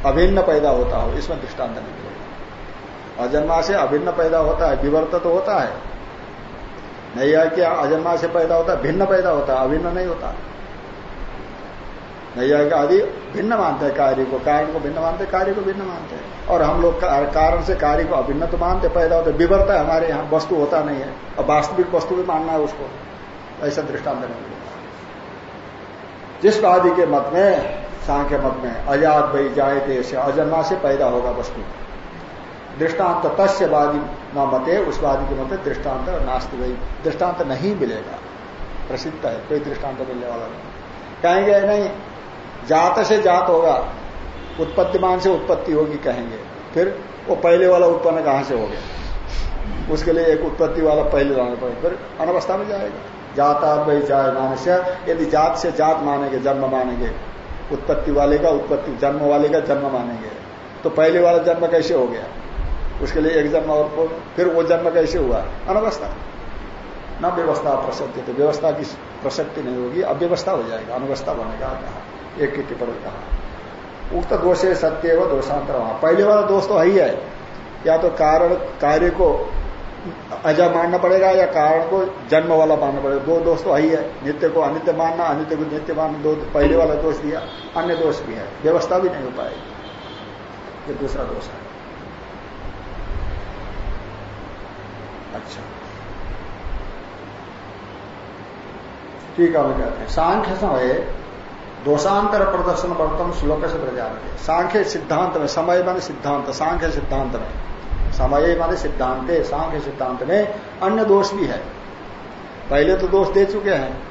अभिन्न पैदा होता हो, इसमें दृष्टांत नहीं मिलेगा अजन्मा से अभिन्न पैदा होता है, विवर्त तो होता है। नहीं है कि अजन्मा से पैदा होता है, भिन्न पैदा होता है, अभिन्न नहीं होता। नहीं है आदि भिन्न मानते हैं, कार्य को, कारण को भिन्न मानते कार्य को भिन्न मानते हैं। और हम लोग कारण से कार्य को अभिन्न तो मानते, पैदा होते, विवर्त है, हमारे यहाँ वस्तु होता नहीं है। और वास्तविक वस्तु भी मानना है उसको। ऐसा दृष्टांत नहीं जिस वादी के मत में, सांख्य मत में अजात भाई जाए से अजन्मा से पैदा होगा वस्तु। दृष्टांत तस्य वादी न मते, उस वादी के मत दृष्टांत नास्ति भाई दृष्टांत नहीं मिलेगा। प्रसिद्ध है, कोई दृष्टांत मिलने वाला नहीं। कहेंगे, नहीं जात से जात होगा, उत्पत्तिमान से उत्पत्ति होगी कहेंगे। फिर वो पहले वाला उत्पन्न कहाँ से हो गया? उसके लिए एक उत्पत्ति वाला पहले लाना पड़ेगा। फिर अनवस्था में जाएगा। जाता वही जाए मानस्य यदि जात से जात मानेंगे, जन्म मानेंगे, उत्पत्ति वाले का उत्पत्ति, जन्म वाले का जन्म मानेंगे तो पहले वाला जन्म कैसे हो गया? उसके लिए एक जन्म और फिर वो जन्म कैसे हुआ? अनवस्था। न व्यवस्था प्रसक्ति तो व्यवस्था की प्रसक्ति नहीं होगी, अव्यवस्था हो जाएगा, अनवस्था बनेगा कहा एक की टिप्पणी कहा। उक्त दोषे सत्य व दोषांतर वहाँ पहले वाला दोष तो है ही है। या तो कारण, कार्य को अजा मानना पड़ेगा या कारण को जन्म वाला मानना पड़ेगा। दो दोष तो ही है नित्य को अनित्य मानना, अनित्य को नित्य मानना, दो पहले वाला दोष दिया अन्य दोष भी है। व्यवस्था भी नहीं हो पाएगी। ये दूसरा दोष है। अच्छा। ठीक है कहते हैं। सांख्य समय दोषांतर प्रदर्शन वर्तन श्लोक से प्रजान सांख्य सिद्धांत में, समय मान सिद्धांत, सांख्य सिद्धांत में। समय माने सिद्धांत, सांख्य सिद्धांत में अन्य दोष भी है। पहले तो दोष दे चुके हैं।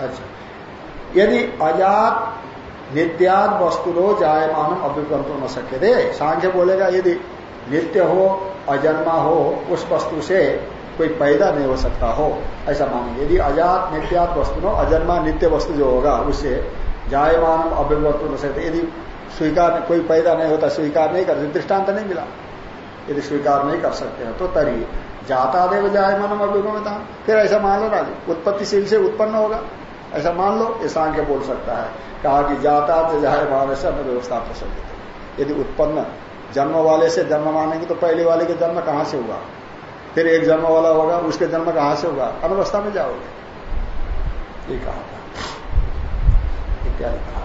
अच्छा। यदि अजात नित्यात नित्याद वस्तुरो जायमान अभिकल्प न सके दे सांख्य बोलेगा, यदि नित्य हो, अजन्मा हो, उस वस्तु से कोई पैदा नहीं हो सकता हो, ऐसा मानेंगे यदि अजात, नित्यात वस्तु नो अजन्मा, नित्य वस्तु जो होगा उससे जायमान न सकते यदि स्वीकार कोई पैदा नहीं होता, स्वीकार नहीं कर, दृष्टांत नहीं मिला, यदि स्वीकार नहीं कर सकते हैं तो तरी जाता देव जाए मनम अभिगमता फिर ऐसा मान लो राज़ी, उत्पत्तिशील से उत्पन्न होगा। ऐसा मान लो, ये सांख्य बोल सकता है, कहा कि जाता जाए मान से अन्य व्यवस्था प्रसन्न यदि उत्पन्न, जन्म वाले से जन्म मानेंगे तो पहले वाले के जन्म कहाँ से हुआ? फिर एक जन्म वाला होगा उसके जन्म कहाँ से होगा? अनवस्था में जाओगे। ये कहा था। इत्यादि कहा?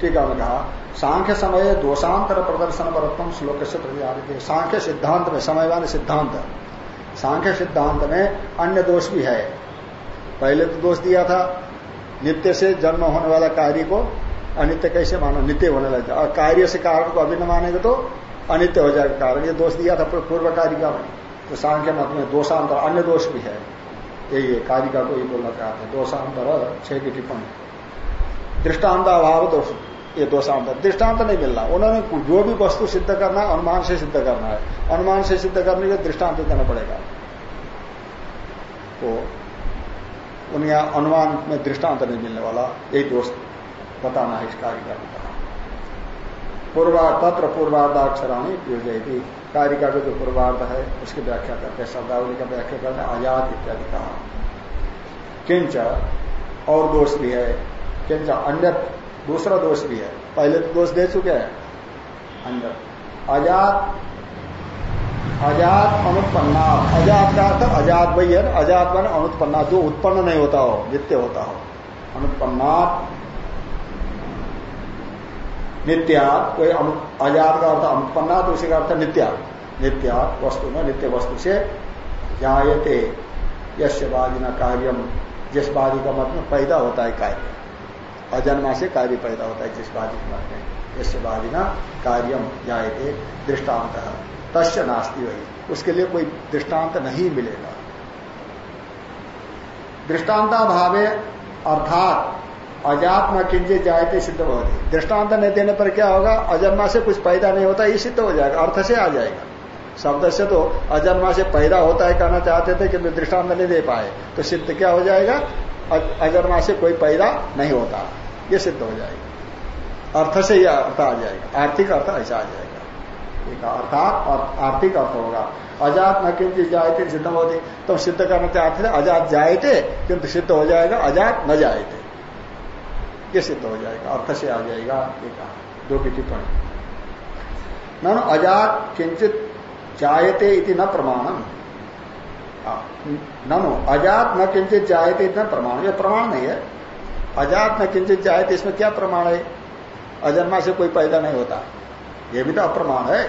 ठीक है कहा, सांख्य समय दोषांतर प्रदर्शन वर्तम श्लोक से प्रतिहारित सांख्य सिद्धांत में, समयवान सिद्धांत। सांख्य सिद्धांत में अन्य दोष भी है। पहले तो दोष दिया था, नित्य से जन्म होने वाला कार्य को अनित्य कैसे मानो? नित्य होने लगा और कार्य से कारण को अभी न मानेंगे तो अनित्य हो जाएगा कारण। ये दोष दिया था पूर्व कारिका में तो सांख्य मत में दोषांतर, अन्य दोष भी है। यही है, कारिका को ये बोलना चाहते हैं दोषांतर छह की टिप्पणी। दृष्टांत अभाव दोष, ये दोषांतर। दृष्टांत नहीं मिलना। उन्होंने जो भी वस्तु सिद्ध करना है, अनुमान से सिद्ध करना है। अनुमान से सिद्ध करने के दृष्टांत देना पड़ेगा। तो उन अनुमान में दृष्टांत नहीं मिलने वाला, यही दोष बताना है इस कार्य का। पूर्वा तत्र पूर्वार्धाक्षराणी योजना कारिका का जो पूर्वार्ध है, उसकी व्याख्या करते हैं, शब्दावली का व्याख्या करते हैं आज़ाद इत्यादि कहा किंच और दोष भी है। किंच अन्य दूसरा दोष भी है। पहले तो दोष दे चुके हैं। अन्य आज़ाद अजात अनुत्पन्ना। अजात का अर्थ अजात वही है अजात मान अनुत्पन्ना। जो उत्पन्न नहीं होता हो, नित्य होता हो। अनुत्पन्ना नित्या, कोई अजात का अर्थ अनुत्पन्ना तो उसी का अर्थ नित्या। नित्या वस्तु में नित्य वस्तु से जायते यश्यवादी न कार्यम जिस वादी का मत में पैदा होता है कार्य। अजन्मा से कार्य पैदा होता है, जिस वादी के मत में यश्यवादी न कार्यम जायते दृष्टांत तस्य नास्ती वही। उसके लिए कोई दृष्टांत नहीं मिलेगा। दृष्टांता भावे अर्थात अजात न किंचित जायते सिद्ध होती दृष्टांत नहीं देने पर क्या होगा? अजन्मा से कुछ पैदा नहीं होता, ये सिद्ध हो जाएगा, अर्थ से आ जाएगा। शब्द से तो अजन्मा से पैदा होता है, कहना चाहते थे कि दृष्टांत नहीं दे पाए तो सिद्ध क्या हो जाएगा? अजन्मा से कोई पैदा नहीं होता, ये सिद्ध हो जाएगा। अर्थ से यह अर्थ आ जाएगा, आर्थिक अर्थ ऐसा आ जाएगा। एक अर्थात आर्थिक अर्थ होगा। अजात न किंचित जायते, सिद्ध होती तो सिद्ध करना चाहते थे, अजात जायते, किंतु सिद्ध हो जाएगा, अजात न जायते। ये सिद्ध हो जाएगा अर्थ से आ जाएगा ये कहा दो की टिप्पणी। न अजात किंचित जायते इति न प्रमाणम। नो अजात न किंचित जायते इतना प्रमाण ये प्रमाण नहीं है। अजात न किंचित जायते, इसमें क्या प्रमाण है? अजन्मा से कोई पैदा नहीं होता। ये भी तो अप्रमाण है।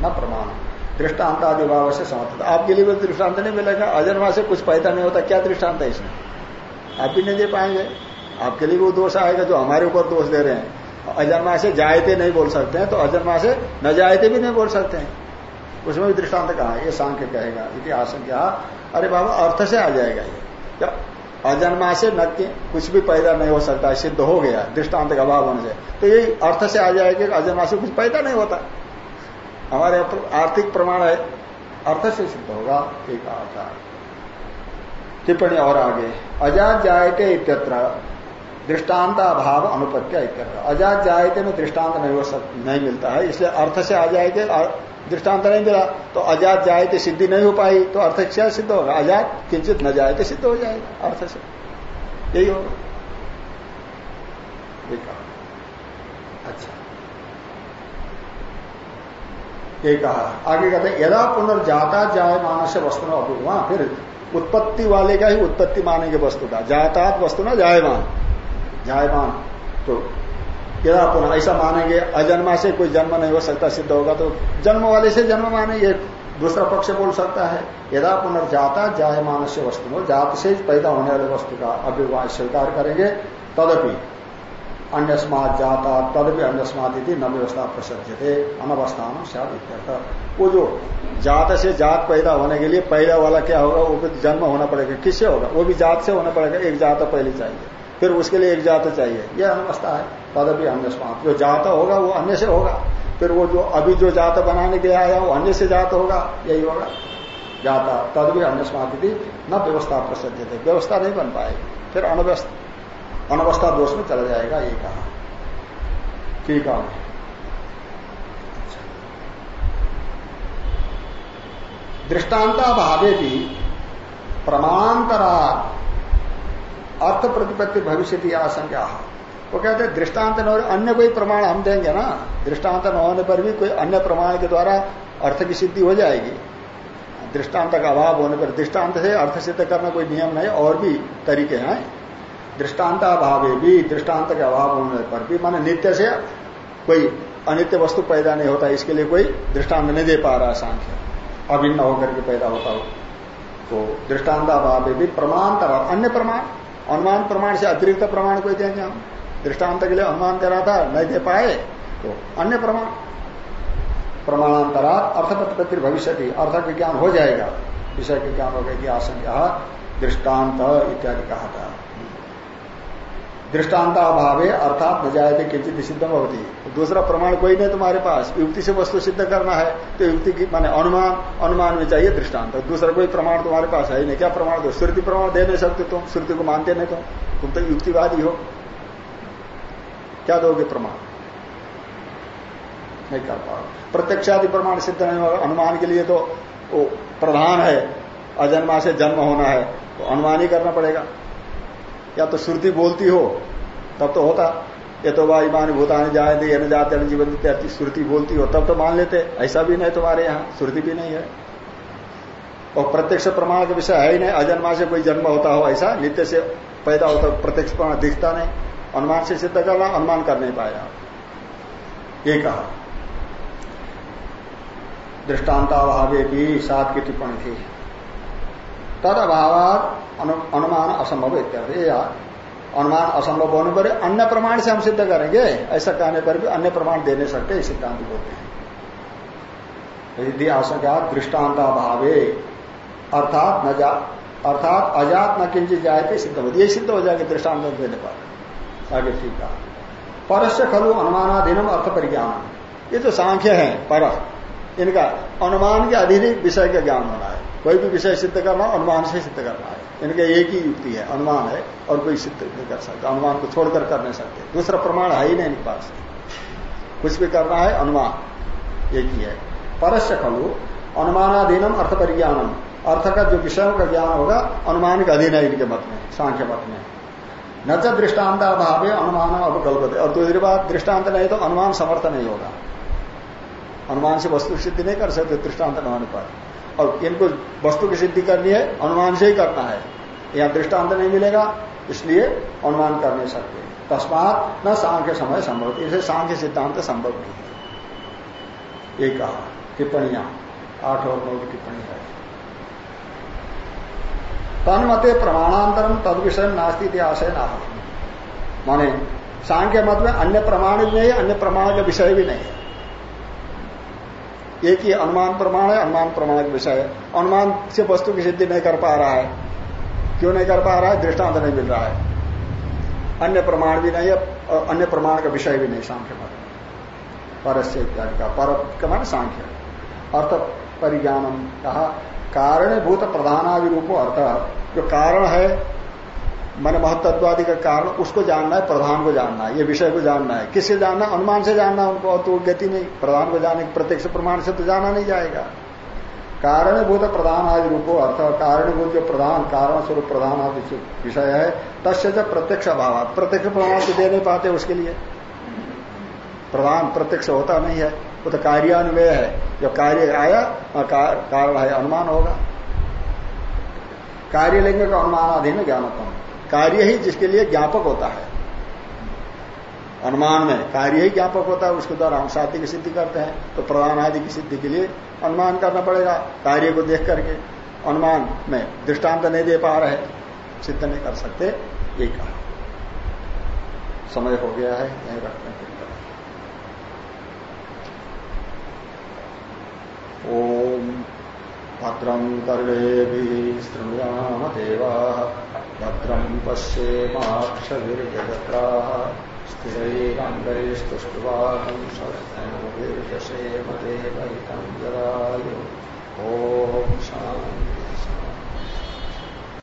न प्रमाण। दृष्टांत आदि भाव से समर्थ आपके लिए भी दृष्टांत नहीं मिलेगा। अजन्मा से कुछ पैदा नहीं होता। क्या दृष्टांत है इसमें? आप भी नहीं दे पाएँगे। आपके लिए वो दोष आएगा जो हमारे ऊपर दोष दे रहे हैं। अजन्मा से जायते नहीं बोल सकते हैं तो अजन्मा से न जायते भी नहीं बोल सकते हैं। उसमें भी दृष्टांत कहा, ये सांख्य कहेगा इतिहास क्या अरे बाबा, अर्थ से आ जाएगा ये। क्या अजन्मा से न कुछ भी पैदा नहीं हो सकता, सिद्ध हो गया, दृष्टांत का अभाव होने से तो ये अर्थ से आ जाएगा कि अजन्मा से कुछ पैदा नहीं होता। हमारे आर्थिक प्रमाण है, अर्थ से सिद्ध होगा, एक कहा टिप्पणी और आगे, अजात जायते इत्यत्र दृष्टांत अभाव अनुपत्या अजात जायते में दृष्टांत नहीं हो सक नहीं मिलता है। इसलिए अर्थ से आ जाएँगे दृष्टांत नहीं मिला तो अजात जायते सिद्धि नहीं हो पाई तो अर्थ क्या सिद्ध होगा? अजात किंचित न जाए तो सिद्ध हो जाएगा, अर्थ से। यही होगा। अच्छा। ये कहा। आगे कहते यदा पुनर्जाता जाए मानस वस्तु वहाँ फिर उत्पत्ति वाले का ही उत्पत्ति मानेंगे वस्तु का जायतात वस्तु ना जायमान। जायमान। तो यदा पुनः ऐसा मानेंगे, अजन्मा से कोई जन्म नहीं हो सकता, सिद्ध होगा तो जन्म वाले से जन्म मानेंगे दूसरा पक्ष बोल सकता है। यदा पुनर्जाता जायमान से वस्तु जात से पैदा होने वाले वस्तु का अभिवाह स्वीकार करेंगे, तदपि अन्य स्मात जाता, तदपि अन्य स्मात न व्यवस्था प्रसन्न थे अनवस्थान वो जो जात से जात पैदा होने के लिए, पैदा वाला क्या होगा? वो भी जन्म होना पड़ेगा। किससे होगा? वो भी जात से होना पड़ेगा, एक जात पहले चाहिए। फिर उसके लिए एक जात चाहिए। यह अवस्था है। तदपि अन्य समाप्त। जो जात होगा, वो अन्य से होगा। फिर वो जो अभी जो जात बनाने के आया, वो अन्य से जात होगा। यही होगा। जाता, तद भी अन्य समाधि न व्यवस्था प्रसिद्ध थे। व्यवस्था नहीं बन पाएगी। फिर अनवस्था अनवस्था दोष में चला जाएगा, ये कहा। ठीक है। दृष्टांता भावे भी प्रमाणांतरा अर्थ प्रतिपत्ति भविष्य की आशंका। वो कहते हैं, दृष्टांत न अन्य कोई प्रमाण हम देंगे ना? दृष्टांत न होने पर भी कोई अन्य प्रमाण के द्वारा अर्थ की सिद्धि हो जाएगी। दृष्टांत का अभाव होने पर दृष्टांत से अर्थ सिद्ध करना कोई नियम नहीं, और भी तरीके हैं। दृष्टांत अभाव भी, दृष्टांत के अभाव होने पर भी, माने नित्य से कोई अनित्य वस्तु पैदा नहीं होता, इसके लिए कोई दृष्टांत नहीं दे पा रहा सांख्य। अभिन्न होकर के पैदा होता हो। तो दृष्टांत अभाव भी प्रमाण अन्य प्रमाण। अनुमान प्रमाण से अतिरिक्त प्रमाण को देंगे हम? दृष्टांत के लिए अनुमान करा था नहीं दे पाए तो अन्य प्रमाण। प्रमाणांतरा अर्थपत्र भविष्य अर्थ विज्ञान ज्ञान हो जाएगा, विषय विज्ञान ज्ञान हो गया, आशंका, दृष्टांत इत्यादि कहा था। दृष्टांता अभावे अर्थात न थे किंचित सिद्ध होती दूसरा प्रमाण कोई नहीं तुम्हारे पास। युक्ति से वस्तु सिद्ध करना है तो युक्ति की माने अनुमान अनुमान में चाहिए दृष्टांत। दूसरा कोई प्रमाण तुम्हारे पास है ही नहीं। क्या प्रमाण दो? श्रुति प्रमाण दे नहीं सकते तुम। श्रुति को मानते नहीं तुम। तुम तो युक्तिवादी हो। क्या दोगे प्रमाण? नहीं कर पाओ। प्रत्यक्षादि प्रमाण सिद्ध नहीं होगा। अनुमान के लिए तो वो प्रधान है। अजन्मा से जन्म होना है। तो अनुमान ही करना पड़ेगा। या तो श्रुति बोलती हो, तब तो होता। ये तो वाह ईमान भूतानी जाए न जाते जीवन श्रुति बोलती हो, तब तो मान लेते। ऐसा भी नहीं तुम्हारे यहाँ, श्रुति भी नहीं है। और प्रत्यक्ष प्रमाण का विषय है ही नहीं, अजन्मा से कोई जन्म होता हो ऐसा, नित्य से पैदा होता प्रत्यक्ष प्रमाण दिखता नहीं। अनुमान से सिद्ध करना, अनुमान कर नहीं पाया। ये कहा। दृष्टान्ताभावे भी सात की टिप्पणी थी। तद अभाव अनुमान असंभव इत्यर्थ अनुमान असंभव होने पर अन्य प्रमाण से हम सिद्ध करेंगे। ऐसा कहने पर भी अन्य प्रमाण दे नहीं सकते सिद्धांत बोलते हैं यदि आशंका दृष्टान्ताभावे अर्थात न जा, अर्थात अजात न किंचित जाए सिद्ध होती ये सिद्ध हो जाएगा दृष्टांत देने पर। आगे ठीक है परस्य खलु अनुमानाधीनम अर्थ परिज्ञान। ये तो सांख्य है, पर, इनका अनुमान के अधीन विषय का ज्ञान होना है। कोई भी विषय सिद्ध करना, अनुमान से सिद्ध करना है। इनके एक ही युक्ति है, अनुमान है, और कोई सिद्ध नहीं कर सकता। अनुमान को छोड़कर कर नहीं सकते। दूसरा प्रमाण है ही नहीं इनके पास। कुछ भी करना है, अनुमान एक ही है। परस्य खलु, अनुमानाधीनम अर्थ परिज्ञानम अर्थ का जो विषयों का ज्ञान होगा, अनुमान का अधीन है इनके मत में, सांख्य मत में। न तो दृष्टांत अभाव अनुमान अब अवकल्पते। और दूसरी बात, दृष्टांत नहीं तो अनुमान समर्थ नहीं होगा। अनुमान से वस्तु सिद्धि नहीं कर सकते, दृष्टांत न होने पर। और इनको वस्तु की सिद्धि करनी है, अनुमान से ही करना है। यहाँ दृष्टांत नहीं मिलेगा, इसलिए अनुमान कर नहीं सकते। तस्मात न सांख्य समय संभव इसे सांख्य सिद्धांत संभव नहीं है ये कहा, टिप्पणियाँ। आठ और नौ की टिप्पणी है। तन तन्मते प्रमाणांतरम तद विषय नास्ती आशय ना माने, सांख्य मत में अन्य प्रमाण भी नहीं, अन्य प्रमाण का विषय भी नहीं। है एक ही अनुमान प्रमाण है, अनुमान प्रमाण का विषय है। अनुमान से वस्तु की सिद्धि नहीं कर पा रहा है। क्यों नहीं कर पा रहा है? दृष्टांत नहीं मिल रहा है। अन्य प्रमाण भी नहीं है, और अन्य प्रमाण का विषय भी नहीं, सांख्य मत परस्य इत्यादि का पर मान सांख्य। अर्थ परिज्ञानम, कहा, कारणभूत प्रधानादि रूपो अर्थ। जो कारण है मन महत्वादि का कारण उसको जानना है, प्रधान को जानना है, ये विषय को जानना है। किससे जानना अनुमान से जानना उनको तो गति नहीं। प्रधान को जाने प्रत्यक्ष प्रमाण से तो जाना नहीं जाएगा। कारणभूत प्रधान आदि रूपो अर्थ कारणभूत जो प्रधान, कारण स्वरूप प्रधान आदि विषय है, तस्य जब प्रत्यक्ष अभाव। प्रत्यक्ष प्रमाण तो दे नहीं पाते उसके लिए। प्रधान प्रत्यक्ष होता नहीं है। वो तो कार्यान्वय है। जो कार्य आया कारण है, अनुमान होगा। कार्य लेंगे का अनुमानाधीन ज्ञानत्म कार्य ही जिसके लिए ज्ञापक होता है। अनुमान में कार्य ही ज्ञापक होता है, उसके द्वारा हम साध्य की सिद्धि करते हैं तो प्रधान आदि की सिद्धि के लिए अनुमान करना पड़ेगा, कार्य को देख करके। अनुमान में दृष्टांत नहीं दे पा रहे, सिद्ध नहीं कर सकते, ये कहा। समय हो गया है, यही रखते हैं। ओम भद्रं गर्वेभिः शृणुयाम देवा भद्रं पश्येमाक्षभिर्जगत्राः स्थिरैरङ्गैस्तुष्टुवांशेम देवहितं ओ ॐ